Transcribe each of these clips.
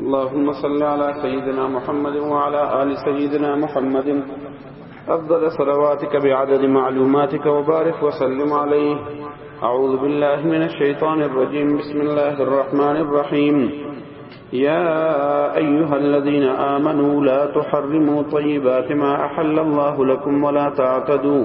اللهم صل على سيدنا محمد وعلى آل سيدنا محمد أفضل صلواتك بعدد معلوماتك وبارك وسلم عليه أعوذ بالله من الشيطان الرجيم بسم الله الرحمن الرحيم يا أيها الذين آمنوا لا تحرموا طيبات ما أحل الله لكم ولا تعتدوا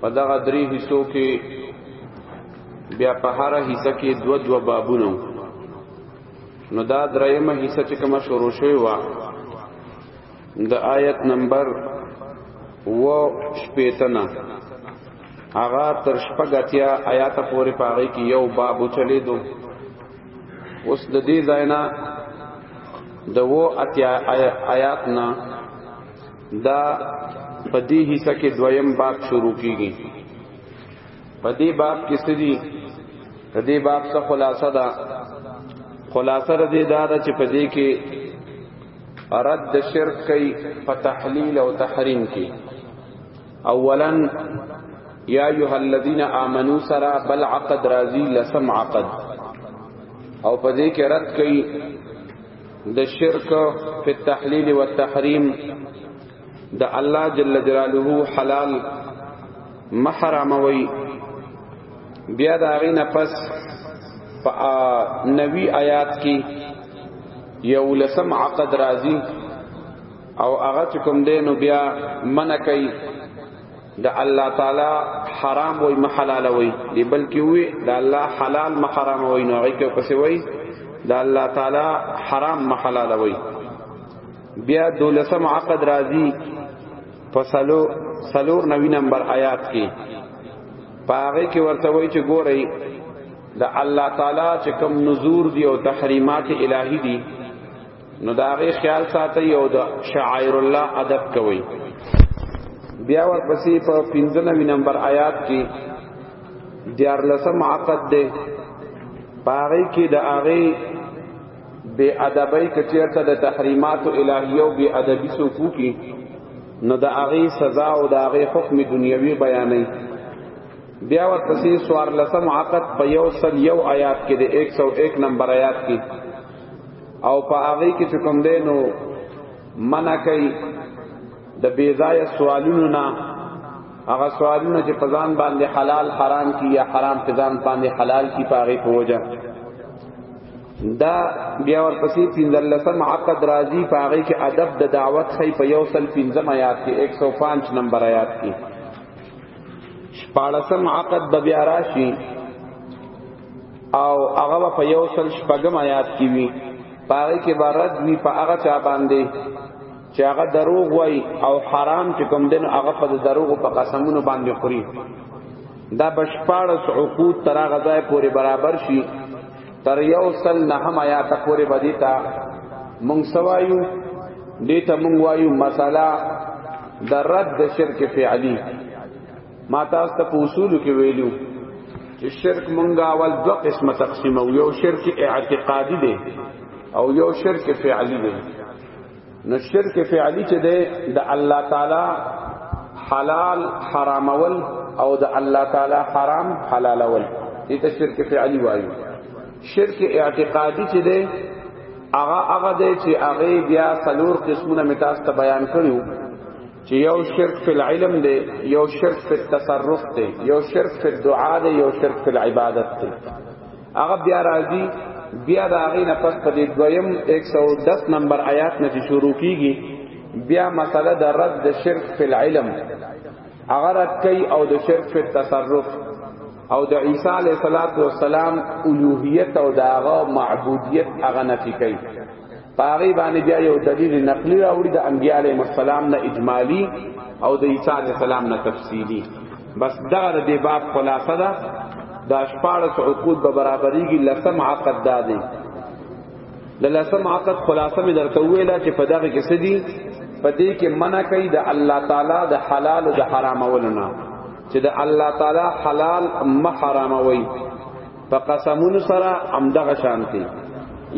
په دغه درې حصو کې بیا په هر حصہ کې دو دو بابونه نو دا درېمه حصہ چې کومه شروع شوی و د آیت نمبر و شپیتنا هغه تر شپږتیا آیات پورې پاره کې یو باب چلی دو اوس د دې ځاینا د وو اتیا آیات نه دا په دې حصہ کې دویم باب شروع کیږي په دې باب کې سړي په دې باب څخه خلاصه ده خلاصه ده دا ده چې په دې کې رد شرک کوي په تحلیل او تحریم کې اولا یا ایها الذین آمنو سرا بل عقد راضی لسم عقد او په دې کې رد کوي د شرک په تحلیل او تحریم د الله جل جلاله حلال محرم وی بیا دا غینه پس په نوی آیات کې یو لسم عقد راضی او هغه کوم دینو بیا منکای د الله تعالی حرام وای محلال وای دی بلکې وی د الله حلال محرام وای نو هغه کې پسې وای د الله تعالی حرام محلال وای بیا دولسم عقد راضی پسلو سلور نوی نمبر آیات کې پاغه کې ورته وای چې ګورئ د الله تعالی چې کوم نذور دی او تحریمات الهی دی نو دا غي خیال ساتي او د شعائر الله ادب کوي بیا ورپسې په 95 نمبر آیات کې دیار لسم عقد ده پاره کې د هغه بے ادبی کچیرته د تحریمات الہیه او بے ادبی سوکو کی نو د هغه سزا او د هغه حکم دنیوي بیانې بیا ورپسې سوار لسم عقد په یو سل یو آیات کې د 101 نمبر آیات کې او په هغه کې چې کوم دی نو منع کوي د بیزای سوالونو نه هغه سوالونه چې په ځان باندې حلال حرام کی یا حرام په ځان باندې حلال کی پاغي پوجا دا بیا ورپسې پنځلسم عقد راضی پاغي کې ادب د دعوت خې په یو سل پنځم آیات کې 105 نمبر آیات کې شپاړسم عقد بیا راشي او هغه په یو سل شپږم آیات کې وی پاره کې بارد وی په هغه چا باندې چې هغه دروغ وای او حرام چې کوم دین هغه په دروغ په قسمونو باندې خوري دا بشپارس عقود تر هغه ځای پورې برابر شي تر یو سل نه هم آیات پورې بدی تا مونږ سوایو دې ته مونږ وایو مساله د رد شرک فعلی ما تاسو ته په اصول کې ویلو چې شرک مونږه اول دوه قسمه تقسیم او یو شرک اعتقادي دی او یو شرک فعلی دی نو شرک فعلی چې دی د الله تعالی حلال حرامول او د الله تعالی حرام حلالول دې ته شرک فعلی وایو شرک اعتقادي چې دی هغه هغه دی چې هغه بیا څلور قسمونه متاست بیان کړیو چې یو شرک فی العلم دی یو شرک فی التصرف دی یو شرک فی الدعاء دی یو شرک فی العبادت دی هغه بیا راځي بیا دا غي نه پس په دې دویم 110 نمبر آیات نه چې شروع کیږي بیا مسله د رد د شرک فی العلم هغه رد کوي او د شرک فی التصرف او د عیسی علیه السلام الوهیت او داغه معبودیت هغه نفی کوي پاغي باندې بیا یو دلیل نقلی راوړي د انبیاء علیهم السلام نه اجمالی او د عیسی علیه السلام نه تفصیلی بس دا د دې باب خلاصه ده دا شپارس عقود به برابرېږي لسم عقد دا دی د لسم عقد خلاصه مې درته ویله چې په دغه کې څه دي په دې کې منع کوي د الله تعالی د حلال او د حرامولو نه چې د الله تعالی حلال مه حراموي په قسمونو سره همدغه شانتي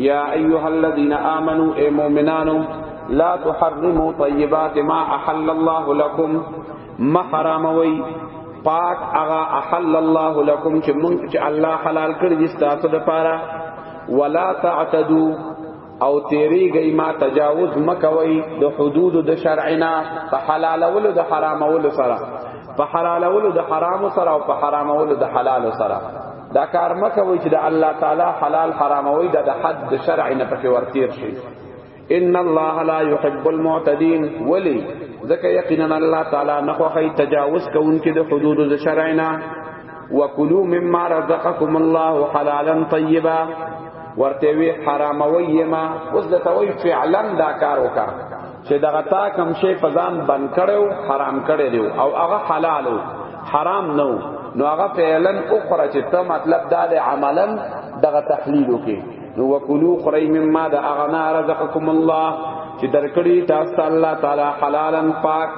یا ایها الذین آمنو ای مؤمنانو لا تحرموا طیبات ما احل الله لكم ما حراموي پاک اغا احل الله لكم چې مونږ چې الله حلال کړی دي تاسو لپاره ولا تعتدوا او تیری گئی ما تجاوز مکوي د حدود د شرعنا په حلالولو د حرامولو سره په حلالولو د حرام سره او په حرامولو د حلال سره دا کار مکوي چې د الله تعالی حلال حراموي د حد د شرع نه پکې ورتیر شي ان الله لا يحب المعتدين ولي ځکه یقینا الله تعالی نه خوښي تجاوز کوونکي د حدود د شرع نه وکلوا مما رزقکم الله حلالا طیبا ورته وی حرام ویما اوس د توي فعلا دا کار وکا چې دغه تا کم شی په ځان بند کړو حرام کړی دی او هغه حلالو حرام نو نو هغه فعلا اخرى چې ته مطلب دا د عملا دغه تحلیل وکي نو وکلو خری مما د اغنا رزقکم الله چې درکړی تاسو الله تعالی حلالا پاک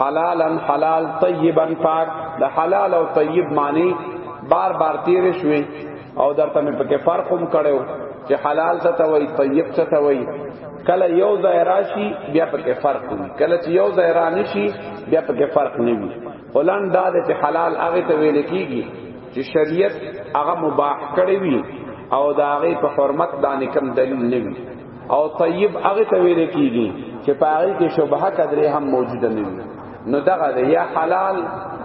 حلالا حلال طیبا پاک د حلال او طیب معنی بار بار تیر شوی او درته مې پکې فرق هم کړو چې حلال څه ته وایي طیب څه ته وایي کله یو ځای راشي بیا پکې فرق وي کله چې یو ځای را نشي بیا پکې فرق نه وي ولان دا چې حلال هغه ته ویل کیږي چې شریعت هغه مباح کړی وي او دا هغه په حرمت باندې کم دلیل نه وي او طیب هغه ته ویل کیږي چې په هغه کې شبهه قدرې هم موجوده نه وي نو دغه ده یا حلال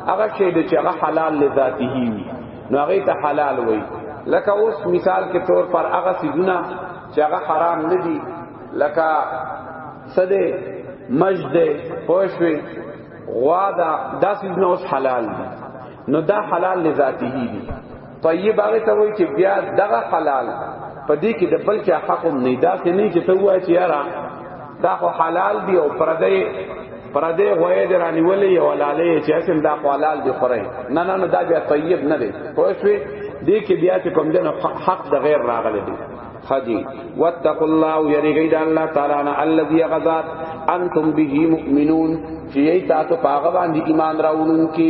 هغه شی دی چې هغه حلال لذاته وي نو هغه ته حلال وي لکه اوس مثال کې طور پر هغه سيزونه چې هغه حرام نه دي لکه سده مجد پوشوي غوا دا داسې نو حلال دي نو دا حلال لذاته دي طیب هغه ته وای چې بیا دغه حلال په دې کې د بل چا حق نه دا څه نه چې ته وای چې یارا دا خو حلال دی او پردې پردې غوې درانی ولې یو لاله چې اسن دا خو حلال دی خورې نه نه نه دا بیا طیب نه دی خو شوي دې کې بیا چې کوم دنه حق د غیر راغلی دی خدی واتقوا الله یریږي د الله تعالی نه الذي غزاد انتم به مؤمنون چې تاسو پاغه باندې ایمان راوړونکي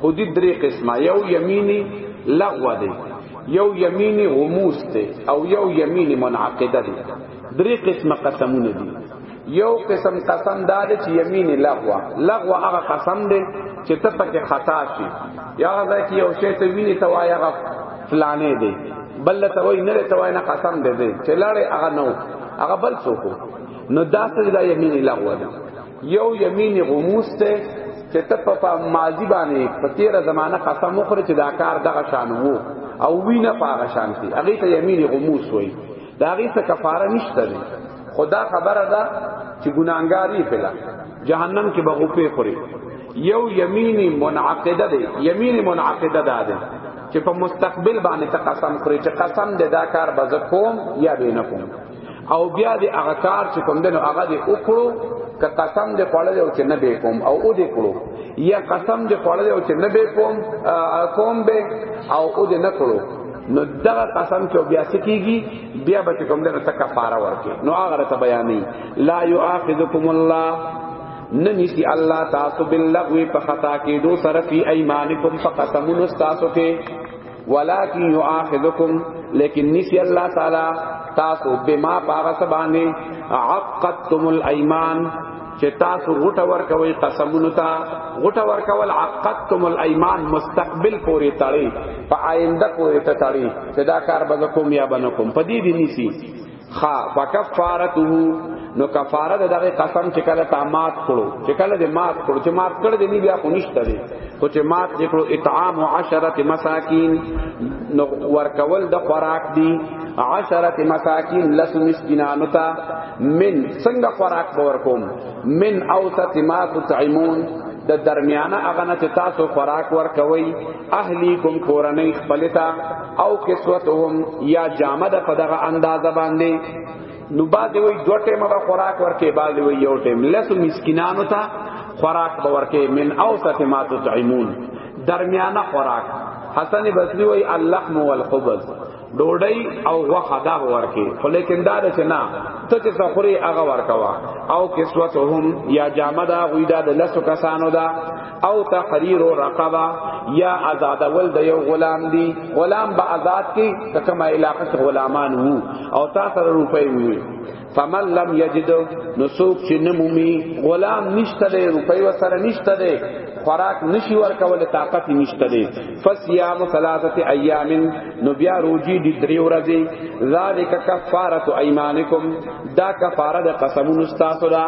خودی درې قسمه یو یمینی لغو دی یو یمینی غموس دی او یو یمینی منعقده دی درې قسمه قسمونه دي یو قسم قسم دا دی چې یمین لغو لغو هغه قسم دی چې ته پکې خطا شي یا هغه کې یو شی ته ویني ته وایې هغه فلانه دی بل ته وای نه ته وای نه قسم دې دې چې لاړې هغه نو هغه بل څوک نو دا څه دا یمین لغو ده یو یمین غموس ته چې ته په ماضی باندې په تیره زمانہ قسم وخوره چې دا کار دغه شان وو او وینه پاغه شان دي هغه ته یمین غموس وای دا هغه څه کفاره نشته دی خدا خبره ده چې ګناګاری پلا جهنم کې بغوپه خوري یو یمین منعقده دی یمین منعقده ده ده چې په مستقبل باندې ته قسم خوري چې قسم دې دا کار بز کوم یا به نه کوم او بیا دې هغه کار چې کوم دنو هغه دې وکړو که قسم دې خوړل او چې نه به کوم او او دې کړو یا قسم دې خوړل او چې نه به کوم کوم به او او دې نه کړو نو دغه قسم چې بیا سکیږي بیا به کوم دنو تک کفاره ورکې نو هغه ته بیانې لا یؤاخذکم الله نمیسی الله تاسو باللغو په خطا کې دو سره فی ایمانکم فقسمون تاسو کې ولكن يؤاخذكم لیکن نسی الله تعالی تاسو بما پاغه باندې عقدتم الايمان چې تاسو غټه ورکوي قسمونو ته غټه ورکول عقدتم الايمان مستقبل پوری تړي په آینده پوری ته تړي چې دا کار به کوم یا بنه کوم په دې دي نسی خا فکفارته نو کفاره د دغه قسم چې کله تا مات کړو چې کله دې مات کړو چې مات کړ دې بیا خو نشته دی خو چې مات دې کړو اطعام عشرة مساکین نو ورکول د خوراک دی عشرة مساکین لس مسکینانو ته من څنګه خوراک باور کوم من اوسط ما تطعمون د درمیانه اغنه چې تاسو خوراک ورکوي اهلیکم کورنۍ خپلتا او کسوتهم یا جامد په دغه اندازه باندې نو بعد وی دو ټیمه به خوراک ورکې بعد وی یو ټیم لسو مسکینانو ته خوراک به ورکې من اوسط ما تطعمون درمیانه خوراک حسن بصری وی اللحم والخبز ډوډۍ او غوخه دا ورکی خو لیکن دا چې نه ته چې تخوري هغه ورکوا او کسوتهم یا جامه دا غوی دا د لسو کسانو دا او تحریر رقبه یا آزاد ول د یو غلام دی غلام به آزاد کی کما علاقه غلامان وو او تا سره روپۍ وي فمن لم یجد نو څوک چې نمومي غلام نشته دی روپۍ وسره نشته دی خوراک نشي ورکول طاقت نشته دی فصيام ثلاثه ايام نو بیا روزي دي درې ورځې ذالک کفاره ايمانکم دا کفاره د قسمونو تاسو را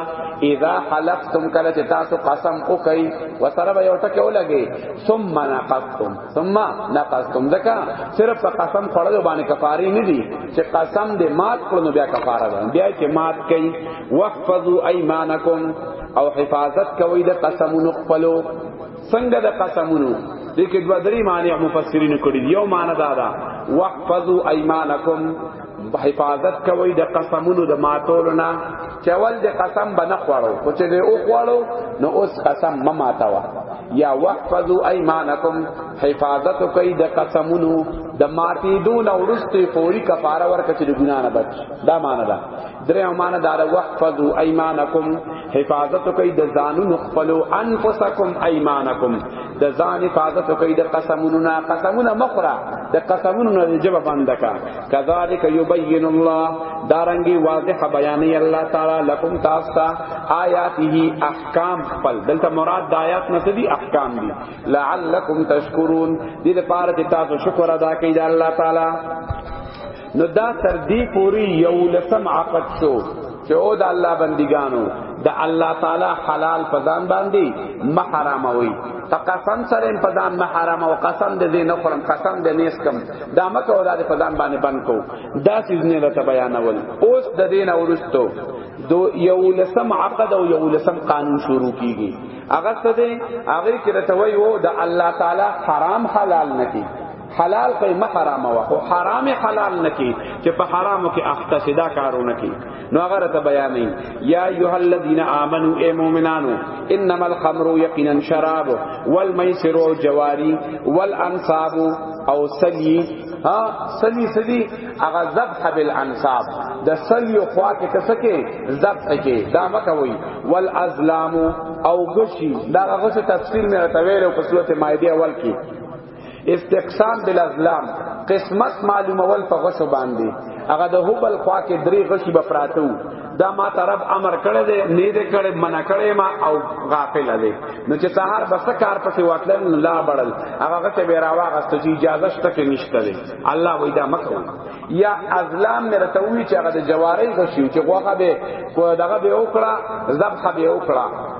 اذا حلفتم کله چې تاسو قسم وکي وسره به یو ټکی ولګي ثم نقضتم ثم نقضتم دکا صرف په قسم خړل باندې کفاره نه دي چې قسم دې مات کړو نو بیا کفاره ده بیا چې مات کړي واحفظوا ايمانکم او حفاظت کوي د قسمونو خپلو څنګه د قسمونو دې کې دوه درې معنی مفسرین کړي یو معنی دا ده واحفظوا ايمانکم په حفاظت کوي د قسمونو د ماتولو نه چې ول د قسم بنه خوړو خو چې او خوړو نو اوس قسم ما ماتوا یا وحفظوا ايمانکم حفاظت کوي د قسمونو د ماتیدون او رستي فوري کفاره ورکړي د ګنا نه بچ دا معنی ده درې امانه دار وحفظوا ايمانکم حفاظت کوي د ځانونو خپل انفسکم ايمانکم د ځان حفاظت کوي د قسمونو نه قسمونه مخره د قسمونو نه جواب بندکا کذالک یبین الله دارنګي واضح بیان الله تعالی لكم تاسا آیاته احکام خپل دلته مراد د آیات نه دي احکام دي لعلکم تشکرون دې لپاره چې تاسو شکر ادا کړئ د الله تعالی نو دا تر دې پوری یو لسم عقد شو چې او د الله بندګانو د الله تعالی حلال پدان باندې محرم وي قسم سره پدان محرم او قسم د دې نه خورم قسم د نیس کم دا مکه او د پدان باندې بند کو دا سیز نه لته بیانول اوس د دین اورستو دو یو لسم عقد او یو لسم قانون شروع کیږي هغه څه دی هغه کې رتوي وو د الله تعالی حرام حلال نه کیږي حلال کوي ما حرام وا خو حرام حلال نکي چې په حرامو کې اخته سدا کارونه کوي نو هغه ته بیان نه یا ایه الذین آمنو ای مؤمنانو انما الخمر یقینا شراب والمیسر جواری والانصاب او سلی ها سلی سلی هغه ذبح بالانصاب د سلی خوا کې تسکه ذبح کې دا مکوي والازلام او غشی دا غشی تفسیر مې راته ویلو په سورته مائده اول کې استقسام بالازلام قسمت معلومول په غشو باندې هغه د هبل خوا کې درې غشي بفراتو دا ما طرف امر کړی دی نه دې کړی منع کړی ما او غافل دی نو چې سهار بس کار پسې واتل لا بړل هغه غته به راواغست چې اجازه شته کې نشته دی الله وای دا مکو یا ازلام مې رتوي چې هغه د جواری غشي چې غوغه به دغه به وکړه ذبح به وکړه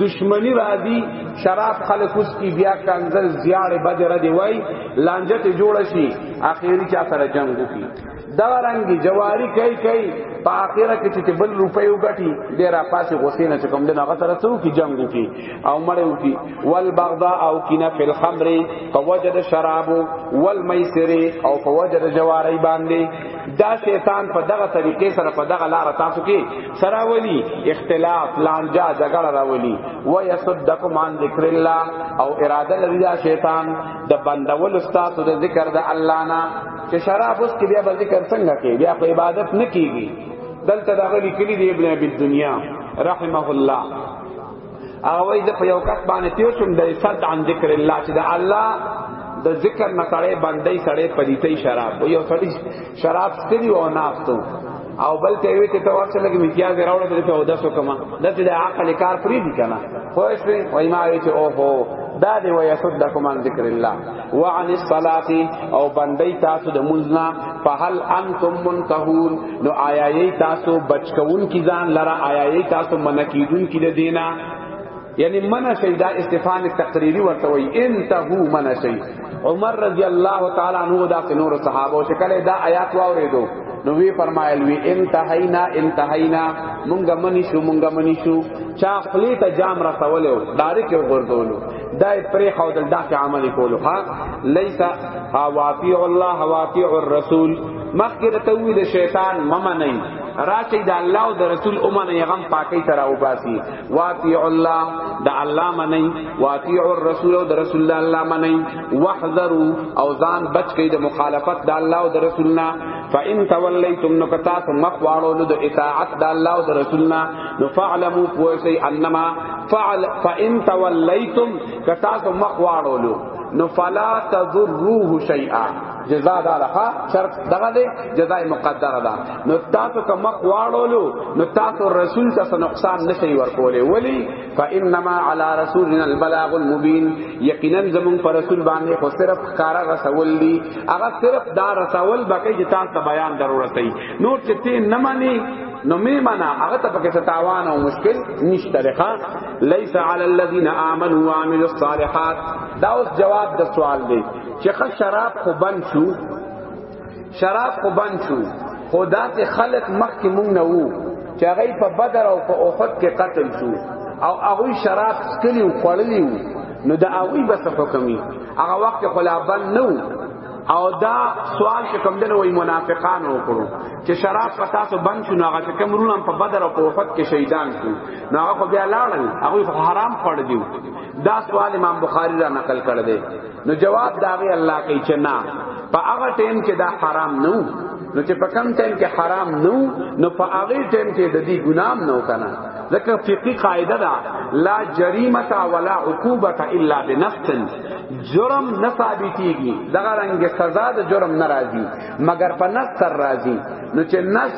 دشمنی را دی شراب خلق اس کی بیا کنزل زیار بد را دی وای لانجه ته جوړ شي اخیری چا سره جنگ وکي دا رنگی جواری کئی کئی په اخره کې چې بل روپۍ وګټي ډیر پاسې غوسې نه چکم دنه هغه سره څو کی جنگ وکي او مړې وکي ول بغضا او کینه فی الخمر فوجد شراب والمیسر او فوجد جواری باندې دا شیطان په دغه طریقې سره په دغه لار تاسو کې سراولی اختلاف لانجا جګړه راولی و یصدکم عن ذکر الله او اراده لري دا شیطان د بندول استاد د ذکر د الله نه چې شراب اوس کې بیا ذکر څنګه کې بیا په عبادت نه کیږي دلته دا غلی کلی دی ابن ابي الدنيا رحمه الله هغه وای د په یو کس باندې تیر شوم د صد عن ذکر الله چې د الله د ذکر نه سړی باندې سړی پلیتې شراب یو سړی شراب سکلی او نافتو او بل ته وی ته تو ورته لګی امتیاز راوړل ته په داسو کما دته د عقل کار پری دی کنه خو اسې وای ما وی چې او هو دا دی وای صدکم عن ذکر الله وعن الصلاه او بندي تاسو د مزنا فهل انتم منتهون نو آیا ای تاسو بچکون کی ځان لرا آیا ای تاسو منکیدون کی د دینا یعنی منع شی دا استفهام تقریری ورته وای انتهو منع شی عمر رضی الله تعالی عنہ دا نور صحابه چې کله دا آیات واوریدو نو وی فرمایل وی انتهینا انتهینا مونږه منی شو مونږه منی شو چا خپل ته جام رسولو ډارک ورغورځولو دای پرې خو دل داسې عمل کولو ها ليس واطيع الله واطيع الرسول مخکې د توي د شیطان مم نه راشي د الله او د رسول اومنه یغم پاکي تر او باسي واطيع الله د الله منی واطيع الرسول او د رسول الله منی واحذروا او ځان بچ کړئ د مخالفت د الله او د رسولنا فإن تولیتم نو کتا سو مخ واړو نو د اطاعت د الله او د رسولنا نو فعلمو پوسی انما فعل فإن تولیتم کتا سو مخ واړو نو فلا تضروه شیئا جزاء دا لخوا شرط دغه دی جزاء مقدره ده نو تاسو کوم واړولو نو تاسو رسول ته نقصان نشي ورکولې ولی فانما على رسولنا البلاغ المبين یقینا زمون پر رسول باندې خو صرف کارا رسول دی هغه صرف دا رسول بکې چې تاسو بیان ضرور رسي نور چې ته نه مانی نو می منا هغه ته پکې ستاوان او مشکل نشته لخوا ليس على الذين امنوا وعملوا الصالحات دا اوس جواب د سوال دی چې خ شراب خو بند شو شراب خو بند شو خو داسې خلک مخکې مونږ نه وو چې هغوی په بدر او په احد کې قتل شو او هغوی شراب څکلي او خوړلي وو نو د هغوی به څه حکم وي هغه وخت خو لا بند نه او دا سوال چې کوم دنه وای منافقان وکړو چې شراب په تاسو بند شو نو هغه کوم رونم په بدر او په وفات کې شهیدان شو نو هغه بیا لاړل هغه حرام پړ دیو دا سوال امام بخاری را نقل کړ دی نو جواب داغه الله کوي چې نه په هغه ټیم کې دا حرام نه وو نو چې په کم ټیم کې حرام نه وو نو په هغه ټیم کې د دې ګنام نه وکنه ځکه فقہی قاعده ده لا جریمه ولا عقوبه الا بنفس جرم نه ثابتيږي دغه رنګ سزا د جرم ناراضي مگر په نص تر راضی نو چې نص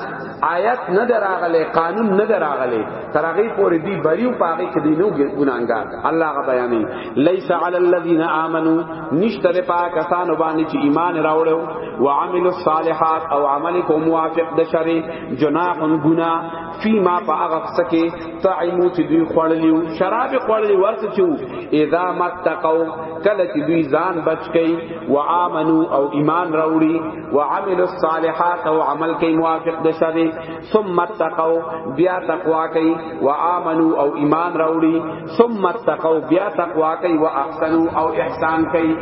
آیت نه دراغله قانون نه دراغله ترغی پوری دی بریو پاغه کې دی نو ګناګار الله غ بیانې لیس علی الذین آمنو نشتر پاک کسان باندې چې ایمان راوړو وعملوا الصالحات او عمل کو موافق د شری جناح گناہ فيما فاغت سکه طعمو چې دوی خوړلیو شراب خوړلی ورته چو اذا متقو کله چې دوی ځان بچ کئ و امنو او ایمان راوړي و عملوا الصالحات او عمل کوي موافق د شری ثم تقوا بیا تقوا کوي و امنو او ایمان راوړي ثم تقوا بیا تقوا کوي و احسنو او احسان کوي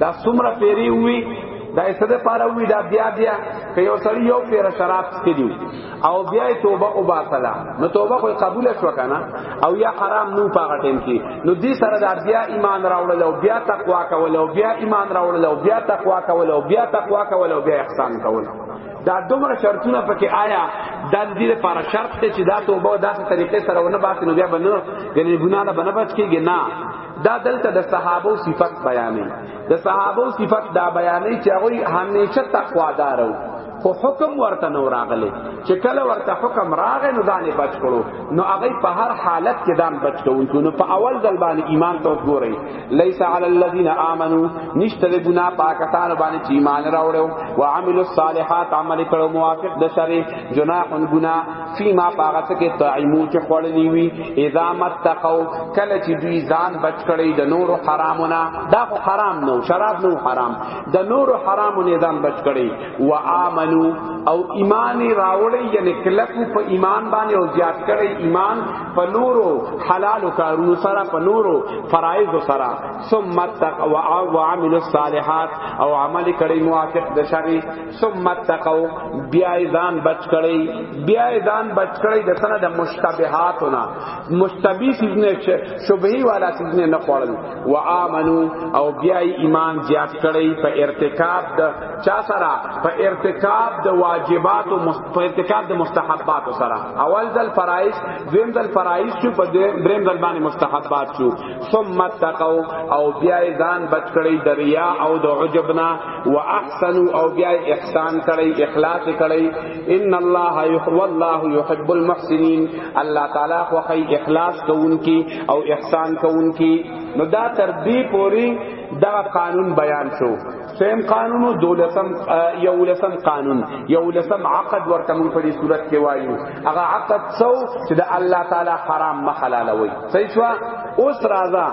دا څومره پیری وی دا څه د پاره وی دا بیا بیا که یو سړی یو پیر شراب څکلی او بیا توبه او باطلا نو توبه خو قبول شو کنه او یا حرام نو پاغه ټیم کې نو دې سره دا بیا ایمان راوړل او بیا تقوا کول او بیا ایمان راوړل او بیا تقوا کول او بیا تقوا کول او بیا احسان کول دا دومره شرطونه پکې آیا دا د دې لپاره شرط ته چې دا توبه داسې طریقې سره ونه باسي نو بیا بنو غني ګنا نه بنبچ کېږي نه دا دلته د صحابه صفت بیانې د صحابه صفت دا بیانې چې هغه همیشه تقوا دارو خو حکم ورته نو راغلی چې کله ورته حکم راغی نو دانه بچ کړو نو هغه په هر حالت کې دان بچ کوونکو نو په اول ځل باندې ایمان ته وګورئ ليس على الذين امنوا نشته د ګنا پاکستان باندې چې ایمان راوړو او عملوا الصالحات عمل کړو موافق د شری جناح ګنا فيما پاغت کې تعیمو چې خړلې وي اذا متقوا کله چې دوی ځان بچ کړي د نور حرامونه دا خو حرام نو شراب نو حرام د نور حرام نه ځان بچ کړي و امنو او ایمان راوړي یعنی کلکو په ایمان باندې او زیات کړي ایمان په نورو حلال کارونو سره په نورو فرایض سره ثم تقوا او عمل الصالحات او عمل کړي موافق د شری ثم تقوا بیا ځان بچ کړي بیا ځان بچ کړي د سره د مشتبهاتونه مشتبه سیزنه شبهه والا سیزنه نه خوړل و امنو او بیا ایمان زیات کړی په ارتکاب د چا سره په ارتکاب د واجبات او په ارتکاب د مستحبات سره اول ځل فرایض دویم ځل فرایض شو په دریم ځل باندې مستحبات شو ثم تقوا او بیا ځان بچ کړی د ریا او د عجبنا و احسنو او بیا احسان کړی اخلاص کړی ان الله يحب الله يحب المحسنين الله تعالی خو اخلاص کوونکی او احسان کوونکی نو دا تر دې پوری دا قانون بیان شو سیم قانون او دولسم یولسم قانون یولسم عقد ورته مون په دې صورت کې وایو هغه عقد سو چې د الله تعالی حرام مخالالوي صحیح شو اوس راځه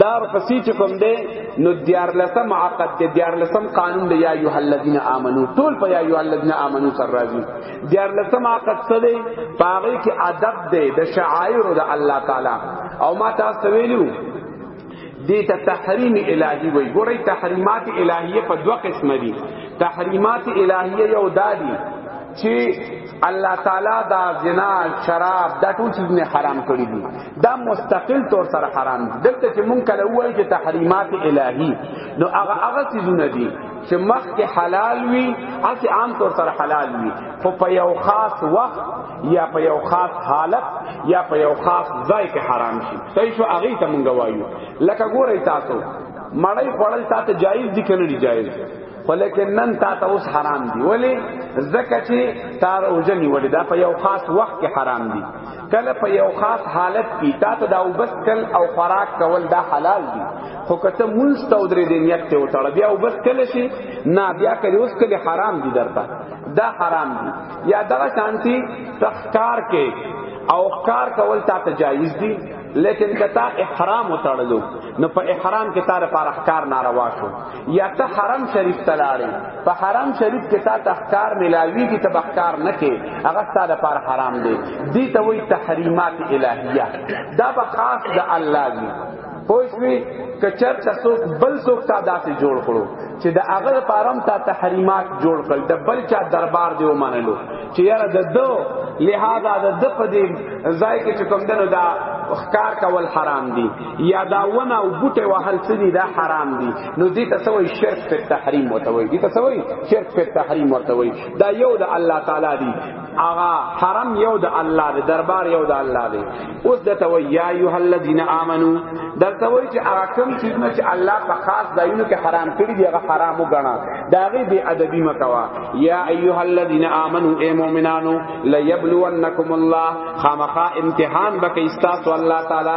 دار پسې چې کوم دی نو دیار لسم عقد دی دیار لسم قانون دی یا ایه الذین آمنو ټول په یا ایه الذین آمنو سر راځي دیار لسم عقد څه دی پاغه کې ادب دی د شعائر د الله تعالی او ما تاسو ویلو دې ته تحریم الهی وای ګورې تحریمات الهیه په دوه قسم دي تحریمات الهیه یو دادی چې الله تعالی دا زنا شراب دا ټول چیز نه حرام کړی دي دا مستقل طور سره حرام دي دلته چې مونږ کله وایو چې تحریمات الهی نو هغه هغه چیزونه دي چې مخ کې حلال وي اسی عام طور سره حلال وي خو په یو خاص وخت یا په یو خاص حالت یا په یو خاص ځای کې حرام شي صحیح شو هغه ته مونږ وایو لکه ګورئ تاسو مړی خوړل تاسو جایز دي کنه دي جایز خو لیکن نن تا ته اوس حرام دي ولی زکه چې تار اوجنی ولی دا په یو خاص وخت کې حرام دي کله په یو خاص حالت کې تا ته دا وبس کل او خوراک کول دا حلال دي خو کته مونږ ته ودرې دې نیت ته وتړ بیا وبس کل شي نه بیا کړي اوس کله حرام دي درته دا حرام دي یا دا شانتی تخکار کې او کار کول تا ته جایز دي لیکن کتا احرام وتړلو نو په احرام کې تار پر احکار ناروا شو یا ته حرم شریف ته لاړې په حرم شریف کې تا تخکار ملاوی کی تبخکار نه کې هغه ستاره پر حرام دی دی ته وی تحریمات الہیه دا به خاص د الله دی پوښوی کچر تاسو بل څوک تا داسې جوړ کړو چې د هغه لپاره تا تحریمات جوړ کړل د بل چا دربار دی ومنلو چې یاره د دو لہذا د دغه دی ځای کې چې کوم دنو دا اخکار کول حرام دي یاداونه او بوټه وهل څه دي دا حرام دي نو دې ته سوې شرک په تحریم ورته وي دې ته سوې شرک په تحریم ورته وي دا یو د الله تعالی دی اغا حرم یو د الله دی دربار یو د الله دی اوس دته وی یا ایه الذین آمنو درته وی چې هغه کوم چیز نه چې الله په خاص دایونو کې حرام کړی دی هغه حرام وګڼا دا غي بی ادبی مکوا یا ایه الذین آمنو ای مؤمنانو لیبلونکم الله خامخا امتحان بکې استاسو الله تعالی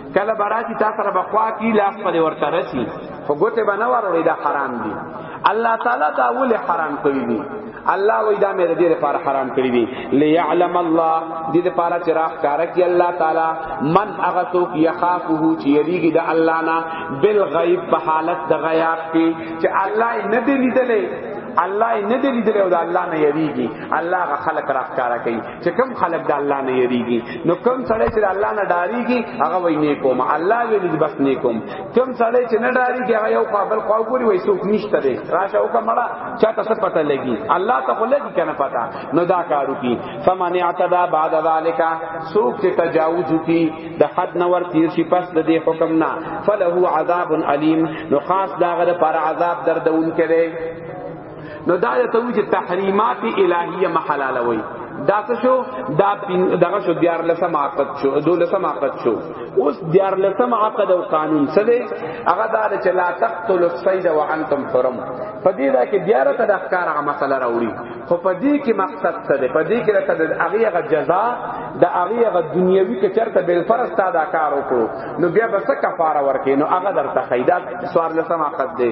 کله براتی تا سره بخوا کی لاس پر ورته رسی خو ګوته به نه وروړي دا حرام دي الله تعالی دا ول حرام کړی دي الله وی دا مې دې لپاره حرام کړی دي ليعلم الله دې لپاره چې راخ کار کوي الله تعالی من هغه څوک يخافه چې یریږي د الله نه بالغیب په حالت د غیاب کې چې الله نه دې لیدلې الله نه دې لیدلې او د الله نه یریږي الله غ خلق راخ کار کوي چې کم خلق د الله نه یریږي نو کم سړی چې د الله نه ډاریږي هغه وای نه کوم الله ویل چې بس نه کوم کم سړی چې نه ډاریږي هغه یو قابل خو ګوري وای څوک نشته دی راشه او کمړه چا ته څه پته لګي الله ته خو لګي کنه پته نو دا کارو کی فمن اعتدا بعد ذالک څوک چې تجاوز کی د حد نور تیر شي پس د دې حکم نه فله عذاب الیم نو خاص داغه لپاره عذاب دردون کړي نو دا ته وی چې تحریمات الهیه محلاله وای دا څه شو دا دغه شو دیار لسم عقد شو دو لسم عقد شو اوس دیار لسم عقد او قانون څه دی هغه دا چې لا تقتل الصيد وانتم حرم په دې دا کې دیار ته د ښکار هغه مسله راوړي خو په دې کې مقصد څه دی په دې کې راته د هغه هغه جزاء د هغه هغه دنیوي کې چرته بل فرض تا دا کار وکړو نو بیا به څه کفاره ورکې نو هغه درته خیدات سوار لسم عقد دی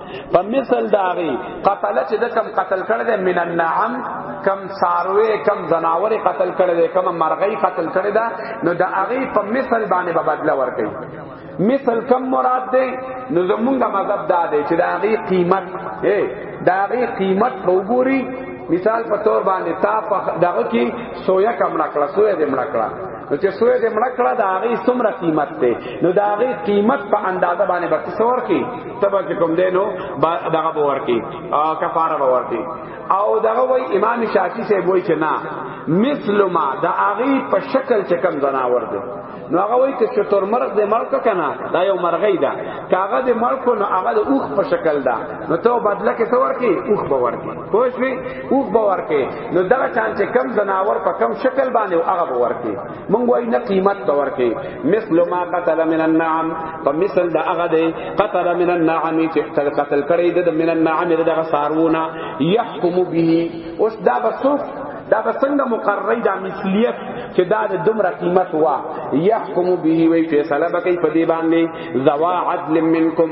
په مثل داغي قتل چې د کم قتل کړه د من النعم کم ساروي کم زناور قتل کړه د کم مرغۍ قتل کړه دا نو د هغه په مثل باندې به بدله ورکړي مثل کم مراد دی نو زمونږه مذهب دا دی چې د هغه قیمت اے د هغه قیمت وګوري مثال په تور باندې تا په دغه کې سویا کم نکړه سویا دې مړکړه نو چې سوی دې مړ کړه دا غي څومره قیمت دی نو دا غي قیمت په اندازه باندې به څور کی تبا چې کوم دینو دغه باور کی کفاره باور کی او دغه وای امام شافعی سے وای چې نه مثل ما دا اغي په شکل چې کم زناور دی نو هغه وای چې چتور مرغ د ملک کنه دا یو مرغی ده کاغه د ملک نو هغه د اوخ په شکل ده نو ته بدله کې تور کې اوخ باور کې پوښوي اوخ باور کې نو دا چان چې کم زناور په کم شکل باندې هغه باور کې مونږ وای نه قیمت به ورکې مثل ما قتل من النعم په مثل دا هغه دی قتل من النعم چې تل قتل کړي د من النعم دغه سارونه يحكم به اوس دا بسوف دا به څنګه مقرره دا مثلیت چې دا د دومره قیمت وا يحكم به وی فیصله بکې په دی باندې ذوا عدل منکم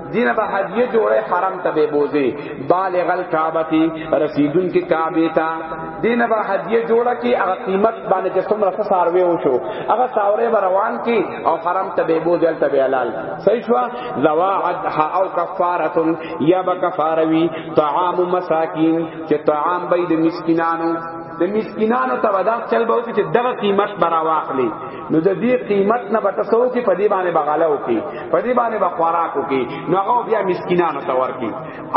دینه به هدیه جوړه حرم ته به بوزي بالغ الکعبتی رسیدون کې کعبه تا دینه به هدیه جوړه کې هغه قیمت باندې چې څومره فساروي وشو هغه ساوره به روان کې او حرم ته به بوزي ته به حلال صحیح شو زواعد او کفاره یا به کفاره وی طعام مساکین چې طعام به د مسکینانو د مسکینانو ته ودا چل به چې دغه قیمت برا واخلي نو د دې قیمت نه بتسو کې په دې باندې بغاله وکي په دې باندې بخوراک وکي نو هغه بیا مسکینانو ته ورکي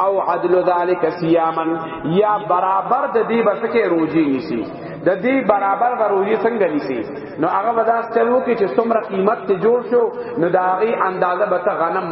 او عدل ذالک صیامن یا برابر د دې بسکه روزي نیسی د دې برابر د روزي څنګه نیسی نو هغه ودا چلو کې چې څومره قیمت ته جوړ شو نو دا غي اندازه به غنم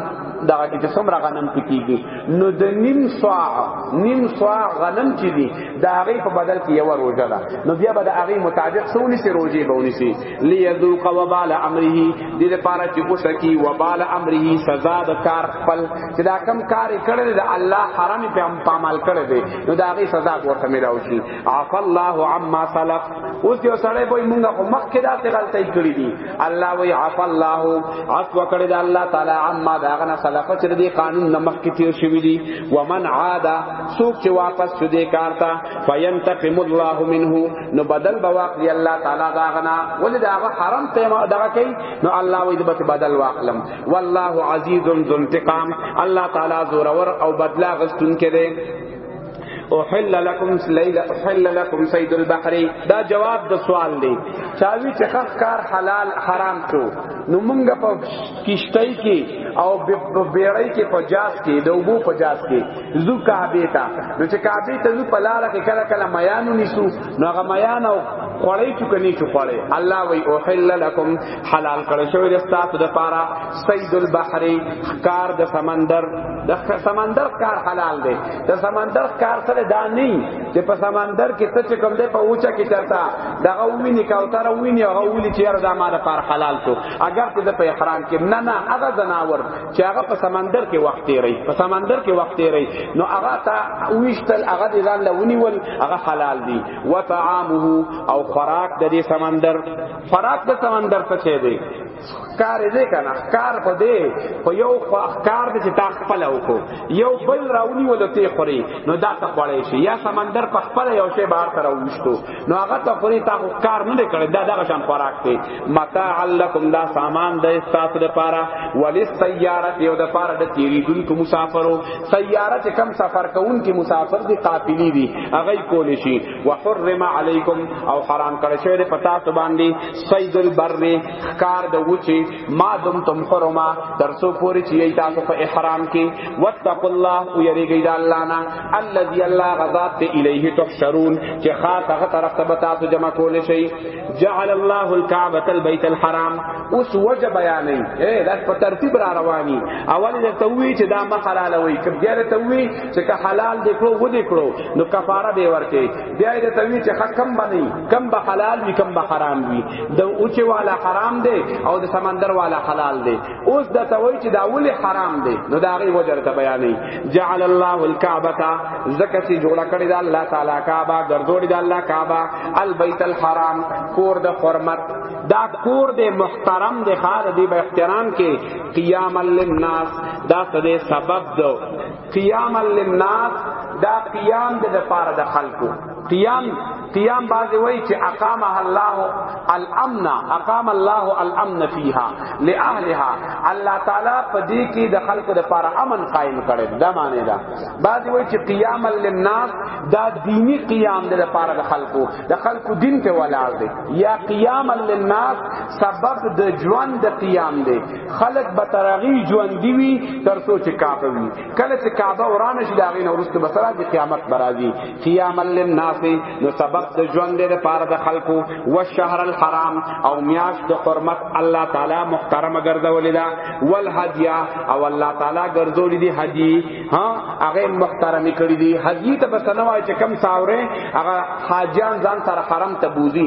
دا چې څومره غنم پکېږي نو د نیم صاع نیم صاع غنم چې دي دا هغه په بدل کې یو روزه ده نو بیا به د هغه مطابق سونی سي روزه به ونی سي ليذوق وبال امره دې لپاره چې کو سکی وبال امره سزا د کار خپل چې دا کم کار کړل د الله حرام په هم پامال کړل دي نو دا هغه سزا ورته ملاوي شي عف الله عما سلف اوس یو سړی به مونږه مخکې دا غلطۍ کړې دي الله وی عف الله عفو کړی دا الله تعالی عما دا غنا سلف چې دی قانون نمخ کې تیر شوی دی ومن عاد سوق چې واپس شو دی کارتا فینتقم الله منه نو بدل بواق دی الله تعالی دا غنا ولې دا غ حرام ته دا کوي نو الله وی دبت بدل واقلم والله عزیز ذو انتقام الله تعالی زور اور او بدلا غستون کې دی احل لكم ليل احل لكم صيد البحر دا جواب د سوال دی چاوی چې خخ کار حلال حرام شو نو مونږ په کیشتۍ کې او بیړۍ کې په جاس کې د وګو په جاس کې زو کعبه تا نو چې کعبه ته زو په لار کې کله کله میانو نیسو نو هغه میان او خړې چکني چو خړې الله وی احل لكم حلال کړ شو رستا ته د پاره سید البحر کار د سمندر د سمندر کار حلال دی د سمندر کار سره دا نه چې په سمندر کې ته کوم دی په اوچا کې چرتا دا ویني کاوتر ویني هغه ولي چې دا ما د پار حلال شو اگر ته د په احرام کې نه نه هغه زناور چې هغه په سمندر کې وخت تیری په سمندر کې وخت تیری نو هغه تا ویشتل هغه د ځان لونی ول هغه حلال دی وطعامه او خوراک د دې سمندر خوراک د سمندر څه دی کار دې کنه کار خو دې خو یو کار دې چې تا خپل وکړو یو بل راونی ولته خوري نو دا ته پړې شي یا سمندر په خپل یو شی بهر تر وښتو نو هغه ته خوري تا خو کار نه کړي دا دغه شان خوراک دی متاع لکم دا سامان د استاس د پاره ولی سیاره یو د پاره د تیریدونکو مسافرو سیاره چې کم سفر کوونکي مسافر دي قافلی دي هغه کول شي وحرم علیکم او حرام کړی شوی په تاسو باندې سید البر خکار د وچی ما دم تم حرما تر سو پوری چی ایت تاسو په احرام کې وتق الله او یریږي د الله نه الذي الله غذات ته الیه تحشرون چې خاص هغه طرف ته تاسو جمع کول شي جعل الله الكعبه البيت الحرام اوس وجه بیانې اے دا په ترتیب را رواني اول د توي چې دا ما حلال وي کبه د توي چې که حلال دکړو و دکړو نو کفاره به ورکه بیا دې ته وی چې حکم باندې کم به حلال وي کم به حرام وي د اوچه والا حرام دی او د سمندر والا حلال دی اوس د ته وی چې دا ولې حرام دی نو دا غي وجر ته بیانې جعل الله الكعبه زکه چې جوړ کړی دا الله تعالی کعبه ګرځوړي دا الله کعبه البیت الحرام کور د حرمت دا کور د محترم د خار دی به احترام کې قیام للناس دا سده سبب دو قیاما للناس دا قیام د لپاره د خلقو قیام قیام بعض وای چې اقامها الله الامن اقام الله الامن فیها لاهلها الله تعالی په دې کې د خلقو د لپاره امن قائم کړي دا معنی دا بعض وای چې قیاما للناس دا دینی قیام د لپاره د خلقو د خلقو دین ته ولاړ دی یا قیاما للناس سبب د ژوند د قیام دی خلق به ترغی ژوندۍ وي تر څو چې کعبه وي کله چې کعبه ورانه شي دا غینه ورسته بسره د قیامت برازي قیام للناس نو سبب د ژوند د پاره د خلقو او شهر الحرام او میاش د حرمت الله تعالی محترم ګرځولې دا والهدیا او الله تعالی ګرځولې دي هدی ها هغه محترم کړی دي هدی ته بس نه وای چې کم ساوره هغه حاجان ځان سره حرم ته بوزي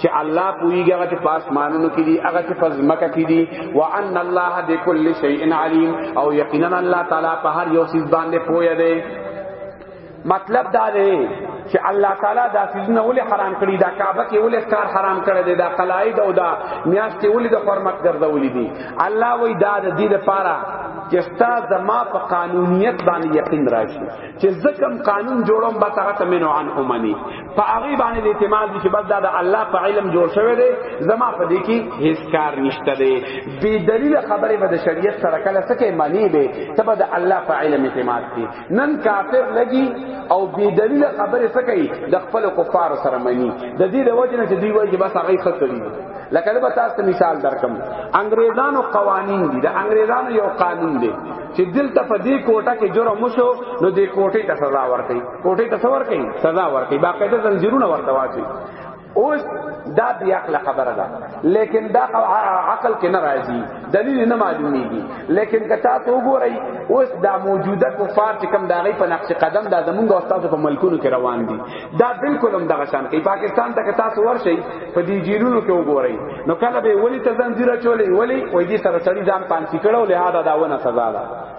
چې الله پویږي هغه چې پاس مانونو کې دي هغه چې پس مکه کې دي وان الله بكل شیء علیم او یقینا الله تعالی په هر یو چیز باندې پوهه دی مطلب دا دی چې الله تعالی دا سيزونه ولې حرام کړی دا کعبه کې ولې کار حرام کړی دی دا قلایید او دا میاشت ولې د حرمت ګرځولې دي الله وی دا د دې لپاره چې ستا زما په قانونیت باندې یقین راشي چې زکم قانون جوړوم به هغه ته منو عن امني په هغه باندې د اعتماد چې بس دا د الله په علم جوړ شوی دی زما په دې کې هیڅ کار نشته دی بی دلیل خبره به د شریعت سره کله سکه معنی به تبه د الله په علم اعتماد کی نن کافر لګي او بی دلیل خبره سکه د خپل کفار سره معنی د دې د وجه نه چې دوی وایي بس هغه خطرې لکه به تاسو مثال درکم انګريزانو قوانين دي د انګريزانو یو قانون دی چې دلته په دې کوټه کې جرم وشو نو دې کوټه ته سزا ورکړي کوټه ته څور کوي سزا ور کوي باقاعده زنجیرونه ورته واچي اوس دا بی عقل خبره ده لیکن دا عقل کې ناراضي دلیل نه معلومیږي لیکن که تاسو وګورئ اوس دا موجوده کفار چې کم داغي په نقش قدم دا زمونږ استاد په ملکونو کې روان دي دا بالکل هم دغه شان کوي پاکستان ته که تاسو ورشئ په دې جیلونو کې وګورئ نو کله به ولی ته زنجیره چولې ولی وې دې سره سړی ځان پانسی کړو لهدا دا ونه سزا ده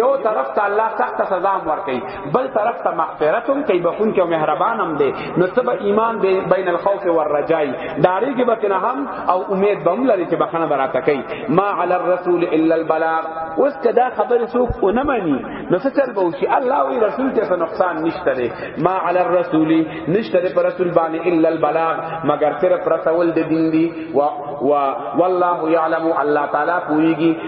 یو طرف ته الله سخت سزا ورکړي بل طرف ته مغفرت هم کوي بخون کې او مهربان هم دی نو ته به ایمان دی بین الخوف والرجاء داری کې به کنه هم او امید به هم لري چې بخنه براته کوي ما علی الرسول الا البلاغ اوس کدا خبر څوک ونه مانی نو څه چل به شي الله وی رسول ته څه نقصان نشته دی ما علی الرسول نشته دی پر رسول باندې الا البلاغ مگر صرف رسول د دین دی و والله یعلم الله تعالی پویږي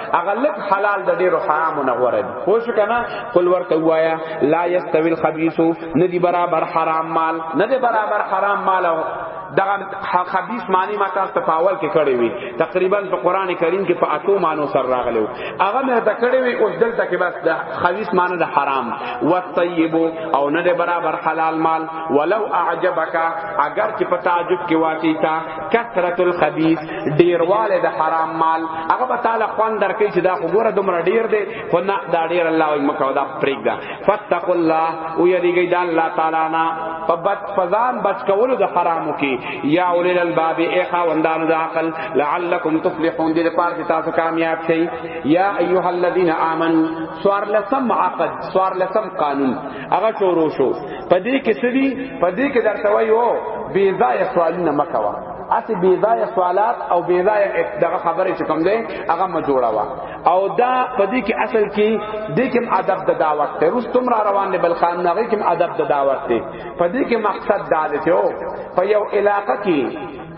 هغه لک حلال د ډیرو حرامو نه غوړه دي خو شو کنه قل ورته وایا لا یستوی الخبیث ندی برابر حرام مال ندی برابر حرام مال دغه خبيث معنی ما تاسو ته پاول کې کړی وي تقریبا په قران کریم کې په اتو مانو سر راغلو هغه مې ته کړی وي اوس دلته کې بس د خبيث معنی د حرام و طیب او نه برابر حلال مال ولو اعجبک اگر چې په تعجب کې واچی تا کثرت الخبيث ډیرواله د حرام مال هغه به تعالی خوان درکې چې دا وګوره دومره ډیر دی خو نه دا ډیر الله وي مکه دا پرېګ دا فتق الله او یریږي دا الله تعالی نه په بد فزان بچ کولو د حرامو کې یا اولل الباب اخا وندانو د عقل لعلکم تفلحون دې پار چې تاسو کامیاب شئ یا ایها الذین آمنو سوار لسم عقد سوار لسم قانون هغه شروع شو پدې کې سړي پدې کې درته وایو بی ځای سوالونه مکوا اسی بی ځای سوالات او بی ځای دغه خبره چې کوم دی هغه ما جوړا وا او دا پدې کې اصل کې د کوم ادب د دعوت ته روس تم را روان دی بل خان نه کوم ادب د دعوت ته پدې کې مقصد دا دی چې په یو علاقې کې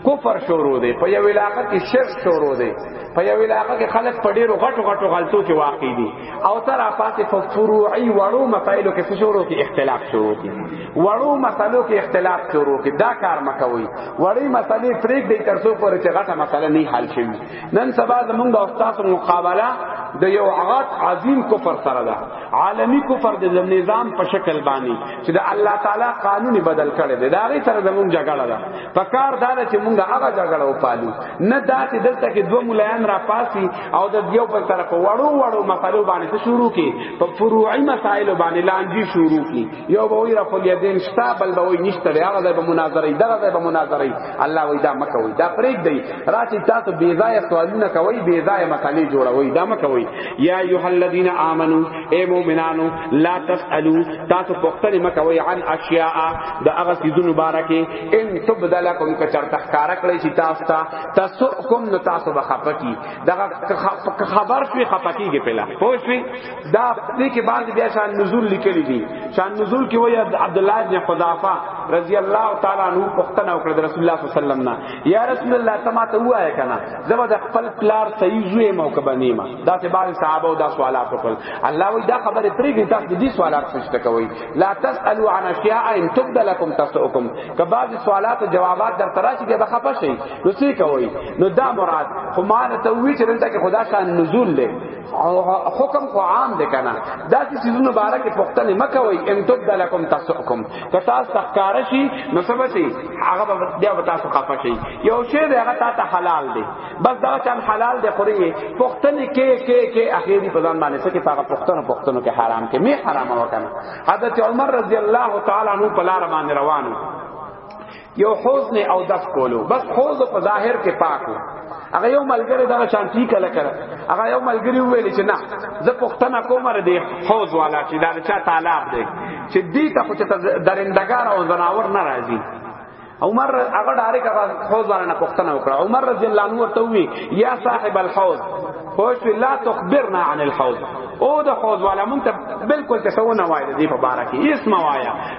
کفر شروع دی په یو علاقه کې شرک شروع دی په یو علاقه کې خلک په ډیرو غټو غټو غلطو کې واقع دي او تر افاته په فروعي وړو مسایلو کې شروع کې اختلاف شروع دي وړو مسایلو کې اختلاف شروع کې دا کار مکوي وړي مسایلې پرېږ دی تر څو پورې چې غټه مسله نه حل شي نن سبا زمونږ او تاسو مقابله د یو عغات عظیم کفر سره ده عالمی کفر د نظام په شکل باندې چې د الله تعالی قانوني بدل کړي دی دا غي سره زمونږ جګړه ده په کار دا چې مونږ هغه جګړه وپالو نه دا چې دلته کې دوه ملایان را پاسي او د یو بل طرف وړو وړو مسلو باندې شروع کی په فروعي مسائل باندې لانجی شروع کی یو به وی رفع الیدین شتا بل به وی نشته دی هغه به مناظره دغه ځای به مناظره الله وی دا مکه وی دا پرېګ دی راځي تاسو بی ځای سوالونه کوي بی ځای مسالې جوړوي دا مکه وی یا ایه الذین آمنو اے مؤمنانو لا تسالو تاسو پختنه مکه وی عن اشیاء دا هغه سیزون مبارکه ان تبدلکم کچر تخکار کړی چې تاسو ته تاسو کوم نو تاسو به خپکی دا خبر شوی خپکیږي پلا پوه شوی دا دې کې بعد بیا شان نزول لیکلي دي شان نزول کې وایي عبد الله بن حذافه رضی الله تعالی عنہ پختنه وکړه د رسول الله صلی الله علیه وسلم نه یا رسول الله تما ته وایې کنه زما د خپل پلار صحیح زوی مو کبه نیمه دا ته بعض صحابه دا سوالات وکړ الله وی دا خبره پرېږي تاسو دې سوالات څه کوي لا تسالو عن اشیاء ان تبد لكم تسؤكم که بعض سوالات او جوابات در تراشی کې به خپه شي نو څه کوي نو دا مراد خو ما ته وی چې دلته کې خدا شان نزول له حکم خو عام دی کنه دا چې سيزونه باره کې پښتنه مکوي ان تبد لكم تسحكم که تاسو تخکار شي نو سبتي هغه به بیا به تاسو خفه شي یو شی دی هغه تاسو حلال دی بس دا چې حلال دی خوري پښتنه کې کې کې اخیری په ځان باندې څه کې هغه پښتنه پښتنو کې حرام کې می حرام وکنه حضرت عمر رضی الله تعالی عنہ په لار باندې روانو یو حوز نه او دس کولو بس حوز په ظاهر کې پاکو هغه یو ملګری دا شانتی کله کړه هغه یو ملګری ویل چې نه زه پښتنه کوم ر دې حوز والا چې دا چا طالب دی چې دې ته خو چې درندګار او زناور نه راځي عمر هغه ډارې کا حوز والا نه پښتنه وکړه عمر رضی الله عنه ورته وی یا صاحب الحوز خوش لا تخبرنا عن الحوض او د حوض والا مونږ ته بالکل څه ونه وایي دې په بارا کې اسم وایا